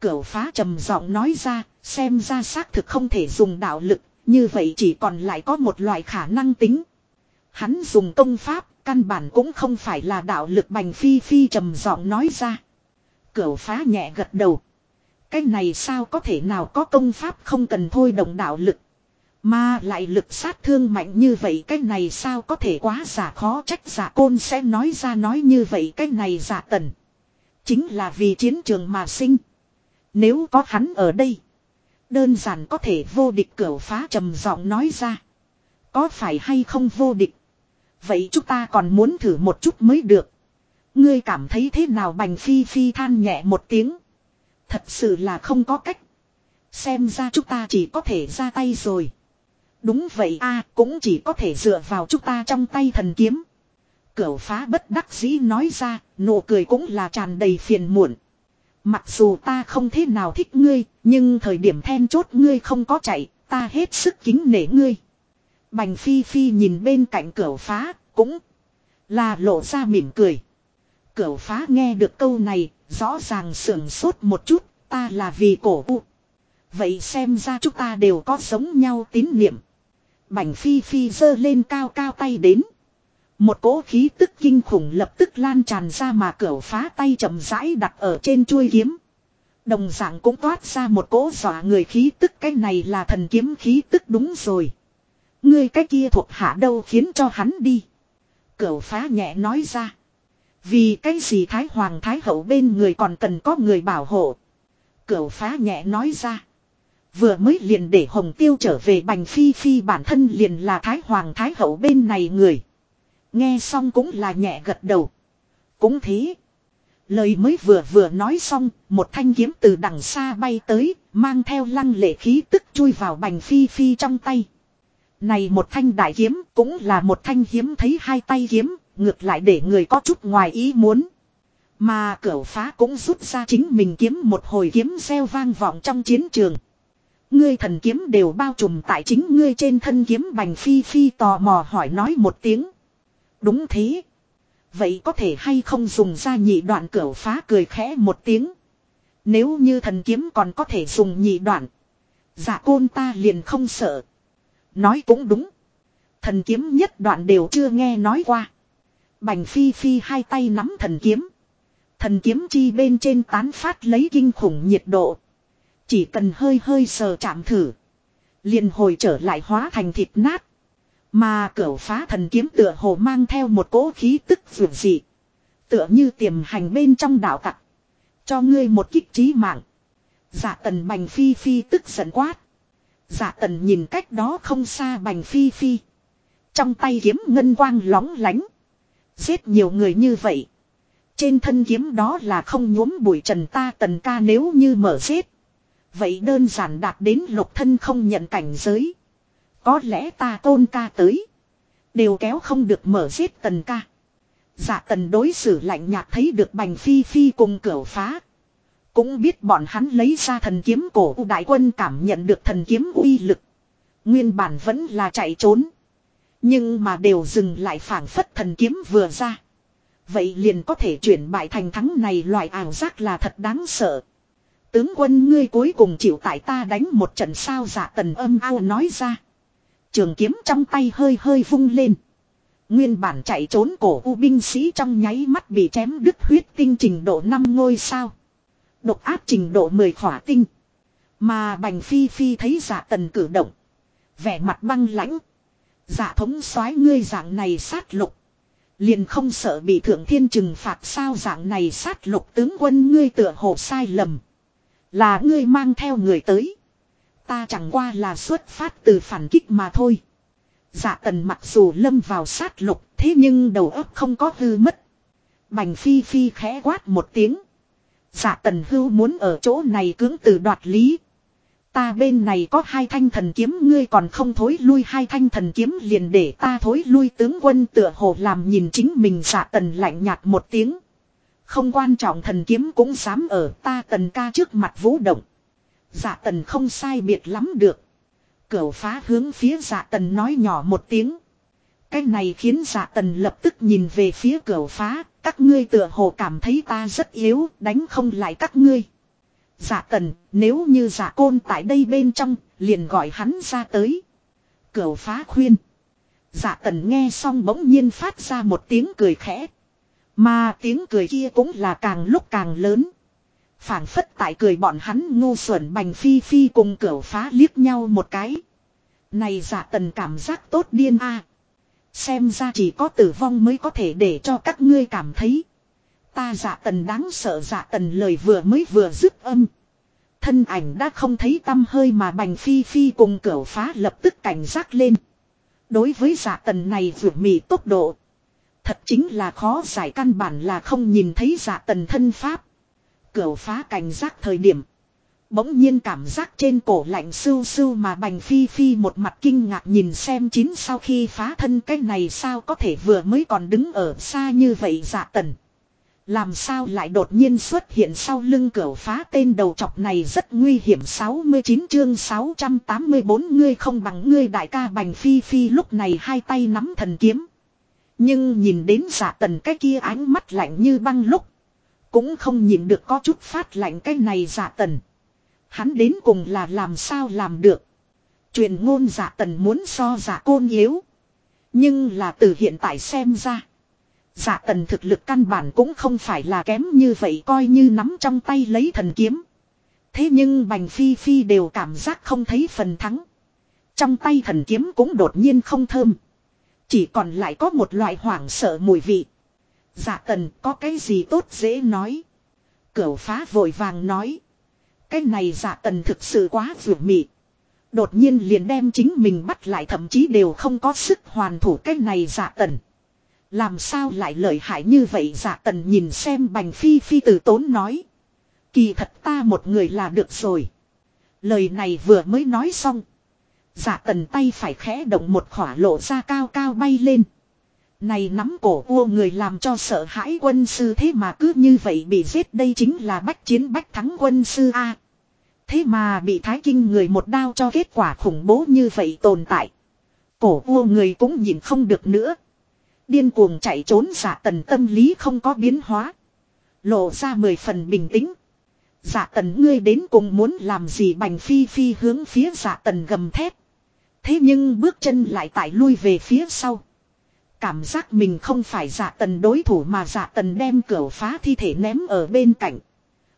Cửu phá trầm giọng nói ra, xem ra xác thực không thể dùng đạo lực, như vậy chỉ còn lại có một loại khả năng tính. Hắn dùng công pháp, căn bản cũng không phải là đạo lực bành phi phi trầm giọng nói ra. Cửu phá nhẹ gật đầu. Cái này sao có thể nào có công pháp không cần thôi động đạo lực. Mà lại lực sát thương mạnh như vậy, cái này sao có thể quá giả khó trách giả côn sẽ nói ra nói như vậy, cái này giả tần. Chính là vì chiến trường mà sinh. Nếu có hắn ở đây. Đơn giản có thể vô địch cửa phá trầm giọng nói ra. Có phải hay không vô địch. Vậy chúng ta còn muốn thử một chút mới được. Ngươi cảm thấy thế nào bành phi phi than nhẹ một tiếng. Thật sự là không có cách. Xem ra chúng ta chỉ có thể ra tay rồi. Đúng vậy a cũng chỉ có thể dựa vào chúng ta trong tay thần kiếm. Cửu phá bất đắc dĩ nói ra, nụ cười cũng là tràn đầy phiền muộn. Mặc dù ta không thế nào thích ngươi, nhưng thời điểm then chốt ngươi không có chạy, ta hết sức kính nể ngươi. Bành phi phi nhìn bên cạnh cửu phá, cũng là lộ ra mỉm cười. Cửu phá nghe được câu này, rõ ràng sưởng sốt một chút, ta là vì cổ u. Vậy xem ra chúng ta đều có giống nhau tín niệm. Bành phi phi giơ lên cao cao tay đến. Một cỗ khí tức kinh khủng lập tức lan tràn ra mà cửa phá tay chậm rãi đặt ở trên chuôi kiếm. Đồng dạng cũng toát ra một cỗ dọa người khí tức, cái này là thần kiếm khí tức đúng rồi. Ngươi cái kia thuộc hạ đâu khiến cho hắn đi. Cửu phá nhẹ nói ra. Vì cái gì Thái Hoàng Thái Hậu bên người còn cần có người bảo hộ. Cửu phá nhẹ nói ra. Vừa mới liền để Hồng Tiêu trở về Bành Phi Phi bản thân liền là Thái Hoàng Thái Hậu bên này người. Nghe xong cũng là nhẹ gật đầu. Cũng thế. Lời mới vừa vừa nói xong, một thanh kiếm từ đằng xa bay tới, mang theo lăng lệ khí tức chui vào Bành Phi Phi trong tay. Này một thanh đại kiếm cũng là một thanh hiếm thấy hai tay kiếm, ngược lại để người có chút ngoài ý muốn. Mà cửu phá cũng rút ra chính mình kiếm một hồi kiếm gieo vang vọng trong chiến trường. Ngươi thần kiếm đều bao trùm tại chính ngươi trên thân kiếm bành phi phi tò mò hỏi nói một tiếng. Đúng thế. Vậy có thể hay không dùng ra nhị đoạn cửa phá cười khẽ một tiếng. Nếu như thần kiếm còn có thể dùng nhị đoạn. giả côn ta liền không sợ. Nói cũng đúng. Thần kiếm nhất đoạn đều chưa nghe nói qua. Bành phi phi hai tay nắm thần kiếm. Thần kiếm chi bên trên tán phát lấy kinh khủng nhiệt độ. Chỉ cần hơi hơi sờ chạm thử. liền hồi trở lại hóa thành thịt nát. Mà cửu phá thần kiếm tựa hồ mang theo một cỗ khí tức vượt dị. Tựa như tiềm hành bên trong đạo tặc. Cho ngươi một kích trí mạng. Giả tần bành phi phi tức giận quát. Giả tần nhìn cách đó không xa bành phi phi. Trong tay kiếm ngân quang lóng lánh. Giết nhiều người như vậy. Trên thân kiếm đó là không nhuốm bụi trần ta tần ca nếu như mở giết. Vậy đơn giản đạt đến lục thân không nhận cảnh giới. Có lẽ ta tôn ca tới. Đều kéo không được mở giết tần ca. Dạ tần đối xử lạnh nhạt thấy được bành phi phi cùng cửa phá. Cũng biết bọn hắn lấy ra thần kiếm cổ đại quân cảm nhận được thần kiếm uy lực. Nguyên bản vẫn là chạy trốn. Nhưng mà đều dừng lại phảng phất thần kiếm vừa ra. Vậy liền có thể chuyển bại thành thắng này, loại ảo giác là thật đáng sợ. Tướng quân ngươi cuối cùng chịu tại ta đánh một trận sao giả tần âm ao nói ra. Trường kiếm trong tay hơi hơi vung lên. Nguyên bản chạy trốn cổ u binh sĩ trong nháy mắt bị chém đứt huyết tinh trình độ 5 ngôi sao. Độc áp trình độ 10 khỏa tinh. Mà bành phi phi thấy giả tần cử động. Vẻ mặt băng lãnh. Giả thống soái ngươi dạng này sát lục. Liền không sợ bị thượng thiên trừng phạt sao dạng này sát lục tướng quân ngươi tựa hồ sai lầm. Là ngươi mang theo người tới. Ta chẳng qua là xuất phát từ phản kích mà thôi. Dạ tần mặc dù lâm vào sát lục, thế nhưng đầu óc không có hư mất. Bành phi phi khẽ quát một tiếng. Dạ tần hưu muốn ở chỗ này cưỡng từ đoạt lý. Ta bên này có hai thanh thần kiếm, ngươi còn không thối lui, hai thanh thần kiếm liền để ta thối lui tướng quân tựa hồ làm nhìn chính mình dạ tần lạnh nhạt một tiếng. Không quan trọng thần kiếm cũng dám ở ta tần ca trước mặt vũ động. Dạ tần không sai biệt lắm được. Cửu phá hướng phía dạ tần nói nhỏ một tiếng. Cái này khiến dạ tần lập tức nhìn về phía cửu phá. Các ngươi tựa hồ cảm thấy ta rất yếu, đánh không lại các ngươi. Dạ tần, nếu như dạ côn tại đây bên trong, liền gọi hắn ra tới. Cửu phá khuyên. Dạ tần nghe xong bỗng nhiên phát ra một tiếng cười khẽ. Mà tiếng cười kia cũng là càng lúc càng lớn. phảng phất tại cười bọn hắn ngu xuẩn bành phi phi cùng cửa phá liếc nhau một cái. Này giả tần cảm giác tốt điên a. Xem ra chỉ có tử vong mới có thể để cho các ngươi cảm thấy. Ta giả tần đáng sợ giả tần lời vừa mới vừa dứt âm. Thân ảnh đã không thấy tâm hơi mà bành phi phi cùng cửa phá lập tức cảnh giác lên. Đối với giả tần này vượt mì tốc độ. Thật chính là khó giải căn bản là không nhìn thấy dạ tần thân pháp. Cửu phá cảnh giác thời điểm. Bỗng nhiên cảm giác trên cổ lạnh sưu sưu mà bành phi phi một mặt kinh ngạc nhìn xem chín sau khi phá thân cái này sao có thể vừa mới còn đứng ở xa như vậy dạ tần. Làm sao lại đột nhiên xuất hiện sau lưng cửa phá tên đầu chọc này rất nguy hiểm 69 chương 684 ngươi không bằng ngươi đại ca bành phi phi lúc này hai tay nắm thần kiếm. Nhưng nhìn đến giả tần cái kia ánh mắt lạnh như băng lúc. Cũng không nhìn được có chút phát lạnh cái này giả tần. Hắn đến cùng là làm sao làm được. Truyền ngôn giả tần muốn so giả côn yếu. Nhưng là từ hiện tại xem ra. Giả tần thực lực căn bản cũng không phải là kém như vậy coi như nắm trong tay lấy thần kiếm. Thế nhưng bành phi phi đều cảm giác không thấy phần thắng. Trong tay thần kiếm cũng đột nhiên không thơm. Chỉ còn lại có một loại hoảng sợ mùi vị. Dạ tần, có cái gì tốt dễ nói. Cửu phá vội vàng nói. Cái này dạ tần thực sự quá vượt mị. Đột nhiên liền đem chính mình bắt lại thậm chí đều không có sức hoàn thủ cái này dạ tần. Làm sao lại lợi hại như vậy dạ tần nhìn xem bành phi phi từ tốn nói. Kỳ thật ta một người là được rồi. Lời này vừa mới nói xong. Dạ tần tay phải khẽ động một khỏa lộ ra cao cao bay lên. Này nắm cổ vua người làm cho sợ hãi quân sư thế mà cứ như vậy bị giết đây chính là bách chiến bách thắng quân sư A. Thế mà bị thái kinh người một đao cho kết quả khủng bố như vậy tồn tại. Cổ vua người cũng nhìn không được nữa. Điên cuồng chạy trốn giả tần tâm lý không có biến hóa. Lộ ra mười phần bình tĩnh. Giả tần ngươi đến cùng muốn làm gì bành phi phi hướng phía giả tần gầm thép. Thế nhưng bước chân lại tại lui về phía sau. Cảm giác mình không phải giả tần đối thủ mà giả tần đem cửa phá thi thể ném ở bên cạnh.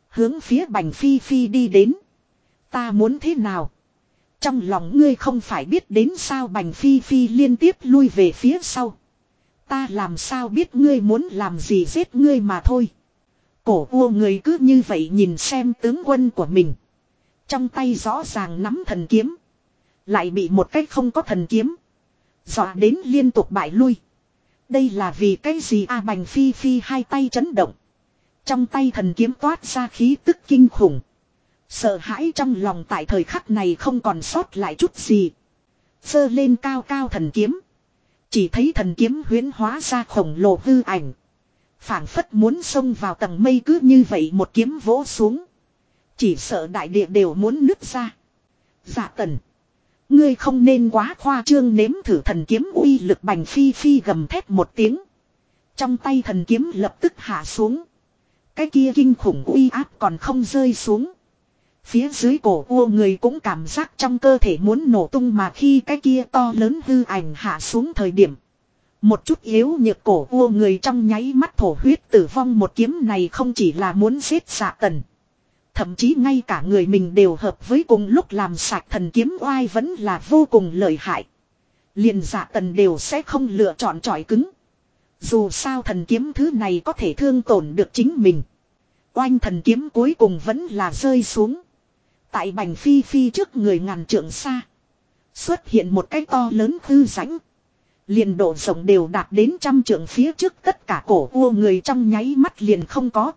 Hướng phía bành phi phi đi đến. Ta muốn thế nào? Trong lòng ngươi không phải biết đến sao bành phi phi liên tiếp lui về phía sau. Ta làm sao biết ngươi muốn làm gì giết ngươi mà thôi. Cổ vua người cứ như vậy nhìn xem tướng quân của mình. Trong tay rõ ràng nắm thần kiếm. Lại bị một cách không có thần kiếm. Dọa đến liên tục bại lui. Đây là vì cái gì a bành phi phi hai tay chấn động. Trong tay thần kiếm toát ra khí tức kinh khủng. Sợ hãi trong lòng tại thời khắc này không còn sót lại chút gì. Sơ lên cao cao thần kiếm. Chỉ thấy thần kiếm huyến hóa ra khổng lồ hư ảnh. phảng phất muốn xông vào tầng mây cứ như vậy một kiếm vỗ xuống. Chỉ sợ đại địa đều muốn nứt ra. Dạ tần. Ngươi không nên quá khoa trương nếm thử thần kiếm uy lực bành phi phi gầm thét một tiếng. Trong tay thần kiếm lập tức hạ xuống. Cái kia kinh khủng uy áp còn không rơi xuống. Phía dưới cổ vua người cũng cảm giác trong cơ thể muốn nổ tung mà khi cái kia to lớn hư ảnh hạ xuống thời điểm. Một chút yếu nhược cổ vua người trong nháy mắt thổ huyết tử vong một kiếm này không chỉ là muốn giết xạ tần. Thậm chí ngay cả người mình đều hợp với cùng lúc làm sạch thần kiếm oai vẫn là vô cùng lợi hại. liền giả tần đều sẽ không lựa chọn trọi cứng. Dù sao thần kiếm thứ này có thể thương tổn được chính mình. Oanh thần kiếm cuối cùng vẫn là rơi xuống. Tại bành phi phi trước người ngàn trượng xa. Xuất hiện một cái to lớn hư rãnh. Liền độ rộng đều đạt đến trăm trượng phía trước tất cả cổ vua người trong nháy mắt liền không có.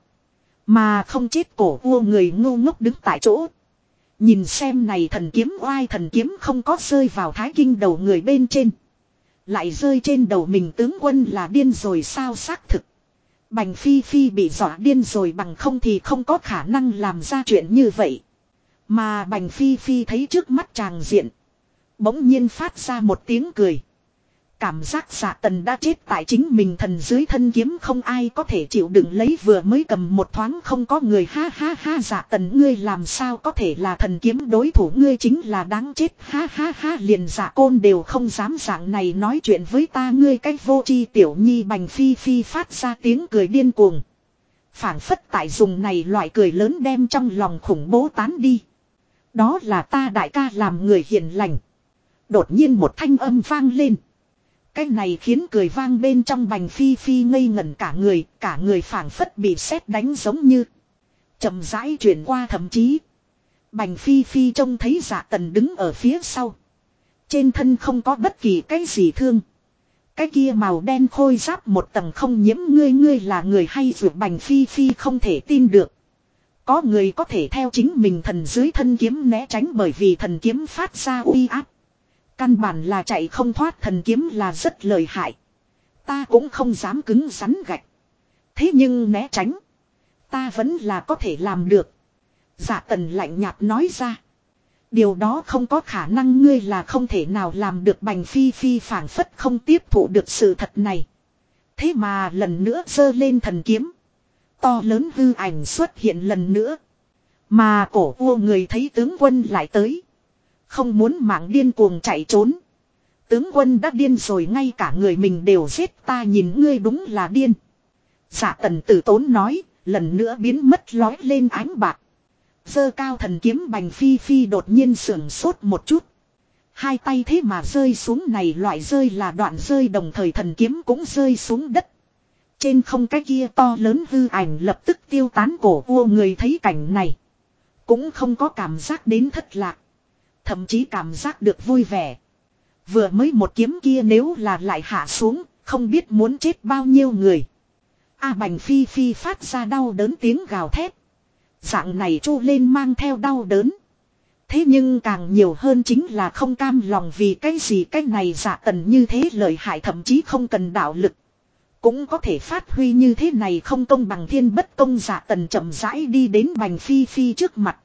Mà không chết cổ vua người ngu ngốc đứng tại chỗ. Nhìn xem này thần kiếm, oai thần kiếm không có rơi vào thái kinh đầu người bên trên. Lại rơi trên đầu mình tướng quân là điên rồi sao xác thực. Bành Phi Phi bị dọa điên rồi bằng không thì không có khả năng làm ra chuyện như vậy. Mà Bành Phi Phi thấy trước mắt chàng diện. Bỗng nhiên phát ra một tiếng cười. Cảm giác giả tần đã chết tại chính mình thần dưới thân kiếm không ai có thể chịu đựng lấy vừa mới cầm một thoáng không có người ha ha ha giả tần ngươi làm sao có thể là thần kiếm đối thủ ngươi chính là đáng chết ha ha ha liền giả côn đều không dám dạng này nói chuyện với ta ngươi cách vô chi tiểu nhi bành phi phi phát ra tiếng cười điên cuồng. phảng phất tại dùng này loại cười lớn đem trong lòng khủng bố tán đi. Đó là ta đại ca làm người hiền lành. Đột nhiên một thanh âm vang lên. Cái này khiến cười vang bên trong bành phi phi ngây ngẩn cả người, cả người phảng phất bị sét đánh giống như. chậm rãi chuyển qua thậm chí. Bành phi phi trông thấy dạ tần đứng ở phía sau. Trên thân không có bất kỳ cái gì thương. Cái kia màu đen khôi giáp một tầng không nhiễm ngươi ngươi là người hay dù bành phi phi không thể tin được. Có người có thể theo chính mình thần dưới thân kiếm né tránh bởi vì thần kiếm phát ra uy áp. Căn bản là chạy không thoát thần kiếm là rất lợi hại. Ta cũng không dám cứng rắn gạch. Thế nhưng né tránh. Ta vẫn là có thể làm được. Dạ tần lạnh nhạt nói ra. Điều đó không có khả năng ngươi là không thể nào làm được bành phi phi phảng phất không tiếp thụ được sự thật này. Thế mà lần nữa dơ lên thần kiếm. To lớn hư ảnh xuất hiện lần nữa. Mà cổ vua người thấy tướng quân lại tới. Không muốn mạng điên cuồng chạy trốn. Tướng quân đã điên rồi ngay cả người mình đều giết ta nhìn ngươi đúng là điên. giả tần tử tốn nói, lần nữa biến mất lói lên ánh bạc. Dơ cao thần kiếm bành phi phi đột nhiên sưởng sốt một chút. Hai tay thế mà rơi xuống này loại rơi là đoạn rơi đồng thời thần kiếm cũng rơi xuống đất. Trên không cái kia to lớn hư ảnh lập tức tiêu tán cổ vua người thấy cảnh này. Cũng không có cảm giác đến thất lạc. Thậm chí cảm giác được vui vẻ. Vừa mới một kiếm kia nếu là lại hạ xuống, không biết muốn chết bao nhiêu người. A bành phi phi phát ra đau đớn tiếng gào thét. Dạng này chu lên mang theo đau đớn. Thế nhưng càng nhiều hơn chính là không cam lòng vì cái gì cái này giả tần như thế lợi hại thậm chí không cần đạo lực. Cũng có thể phát huy như thế này không công bằng thiên bất công giả tần chậm rãi đi đến bành phi phi trước mặt.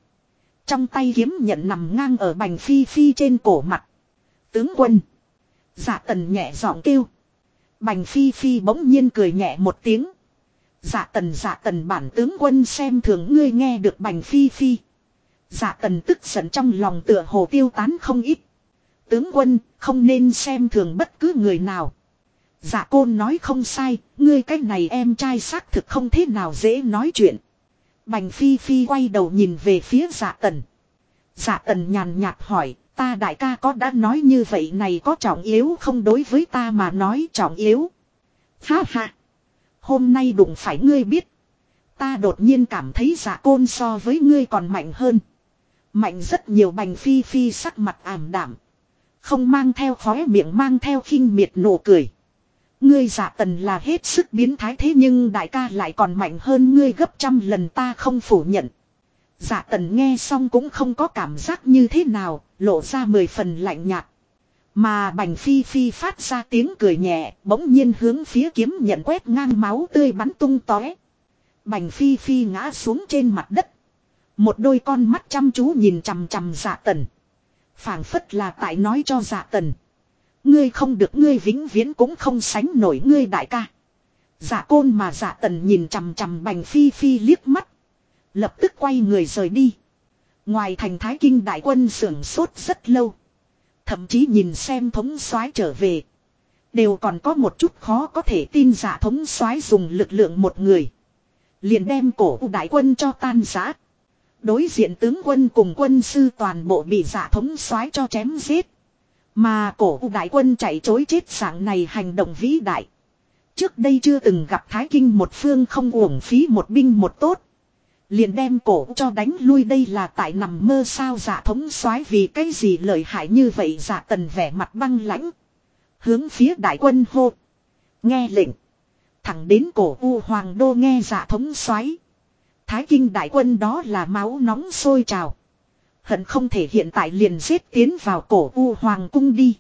Trong tay kiếm nhận nằm ngang ở bành phi phi trên cổ mặt. Tướng quân. Dạ tần nhẹ giọng kêu. Bành phi phi bỗng nhiên cười nhẹ một tiếng. Dạ tần dạ tần bản tướng quân xem thường ngươi nghe được bành phi phi. Dạ tần tức giận trong lòng tựa hồ tiêu tán không ít. Tướng quân không nên xem thường bất cứ người nào. Dạ côn nói không sai, ngươi cái này em trai xác thực không thế nào dễ nói chuyện. Bành Phi Phi quay đầu nhìn về phía dạ tần. Dạ tần nhàn nhạt hỏi, ta đại ca có đã nói như vậy này có trọng yếu không đối với ta mà nói trọng yếu. Ha ha. Hôm nay đụng phải ngươi biết. Ta đột nhiên cảm thấy dạ côn so với ngươi còn mạnh hơn. Mạnh rất nhiều bành phi phi sắc mặt ảm đảm. Không mang theo khóe miệng mang theo khinh miệt nụ cười. Ngươi giả tần là hết sức biến thái thế nhưng đại ca lại còn mạnh hơn ngươi gấp trăm lần ta không phủ nhận. Giả tần nghe xong cũng không có cảm giác như thế nào, lộ ra mười phần lạnh nhạt. Mà bành phi phi phát ra tiếng cười nhẹ, bỗng nhiên hướng phía kiếm nhận quét ngang máu tươi bắn tung tóe. Bành phi phi ngã xuống trên mặt đất. Một đôi con mắt chăm chú nhìn chằm chằm giả tần. phảng phất là tại nói cho dạ tần. Ngươi không được, ngươi vĩnh viễn cũng không sánh nổi ngươi đại ca. giả côn mà giả tần nhìn chằm chằm bành phi phi liếc mắt. Lập tức quay người rời đi. Ngoài thành thái kinh đại quân sưởng sốt rất lâu. Thậm chí nhìn xem thống soái trở về. Đều còn có một chút khó có thể tin giả thống soái dùng lực lượng một người. Liền đem cổ đại quân cho tan giã. Đối diện tướng quân cùng quân sư toàn bộ bị giả thống soái cho chém giết. Mà cổ đại quân chạy chối chết sáng này hành động vĩ đại. Trước đây chưa từng gặp Thái Kinh một phương không uổng phí một binh một tốt. Liền đem cổ cho đánh lui đây là tại nằm mơ sao giả thống soái vì cái gì lợi hại như vậy giả tần vẻ mặt băng lãnh. Hướng phía đại quân hô. Nghe lệnh. Thẳng đến cổ u hoàng đô nghe giả thống soái Thái kinh đại quân đó là máu nóng sôi trào. Hận không thể hiện tại liền giết tiến vào cổ u hoàng cung đi.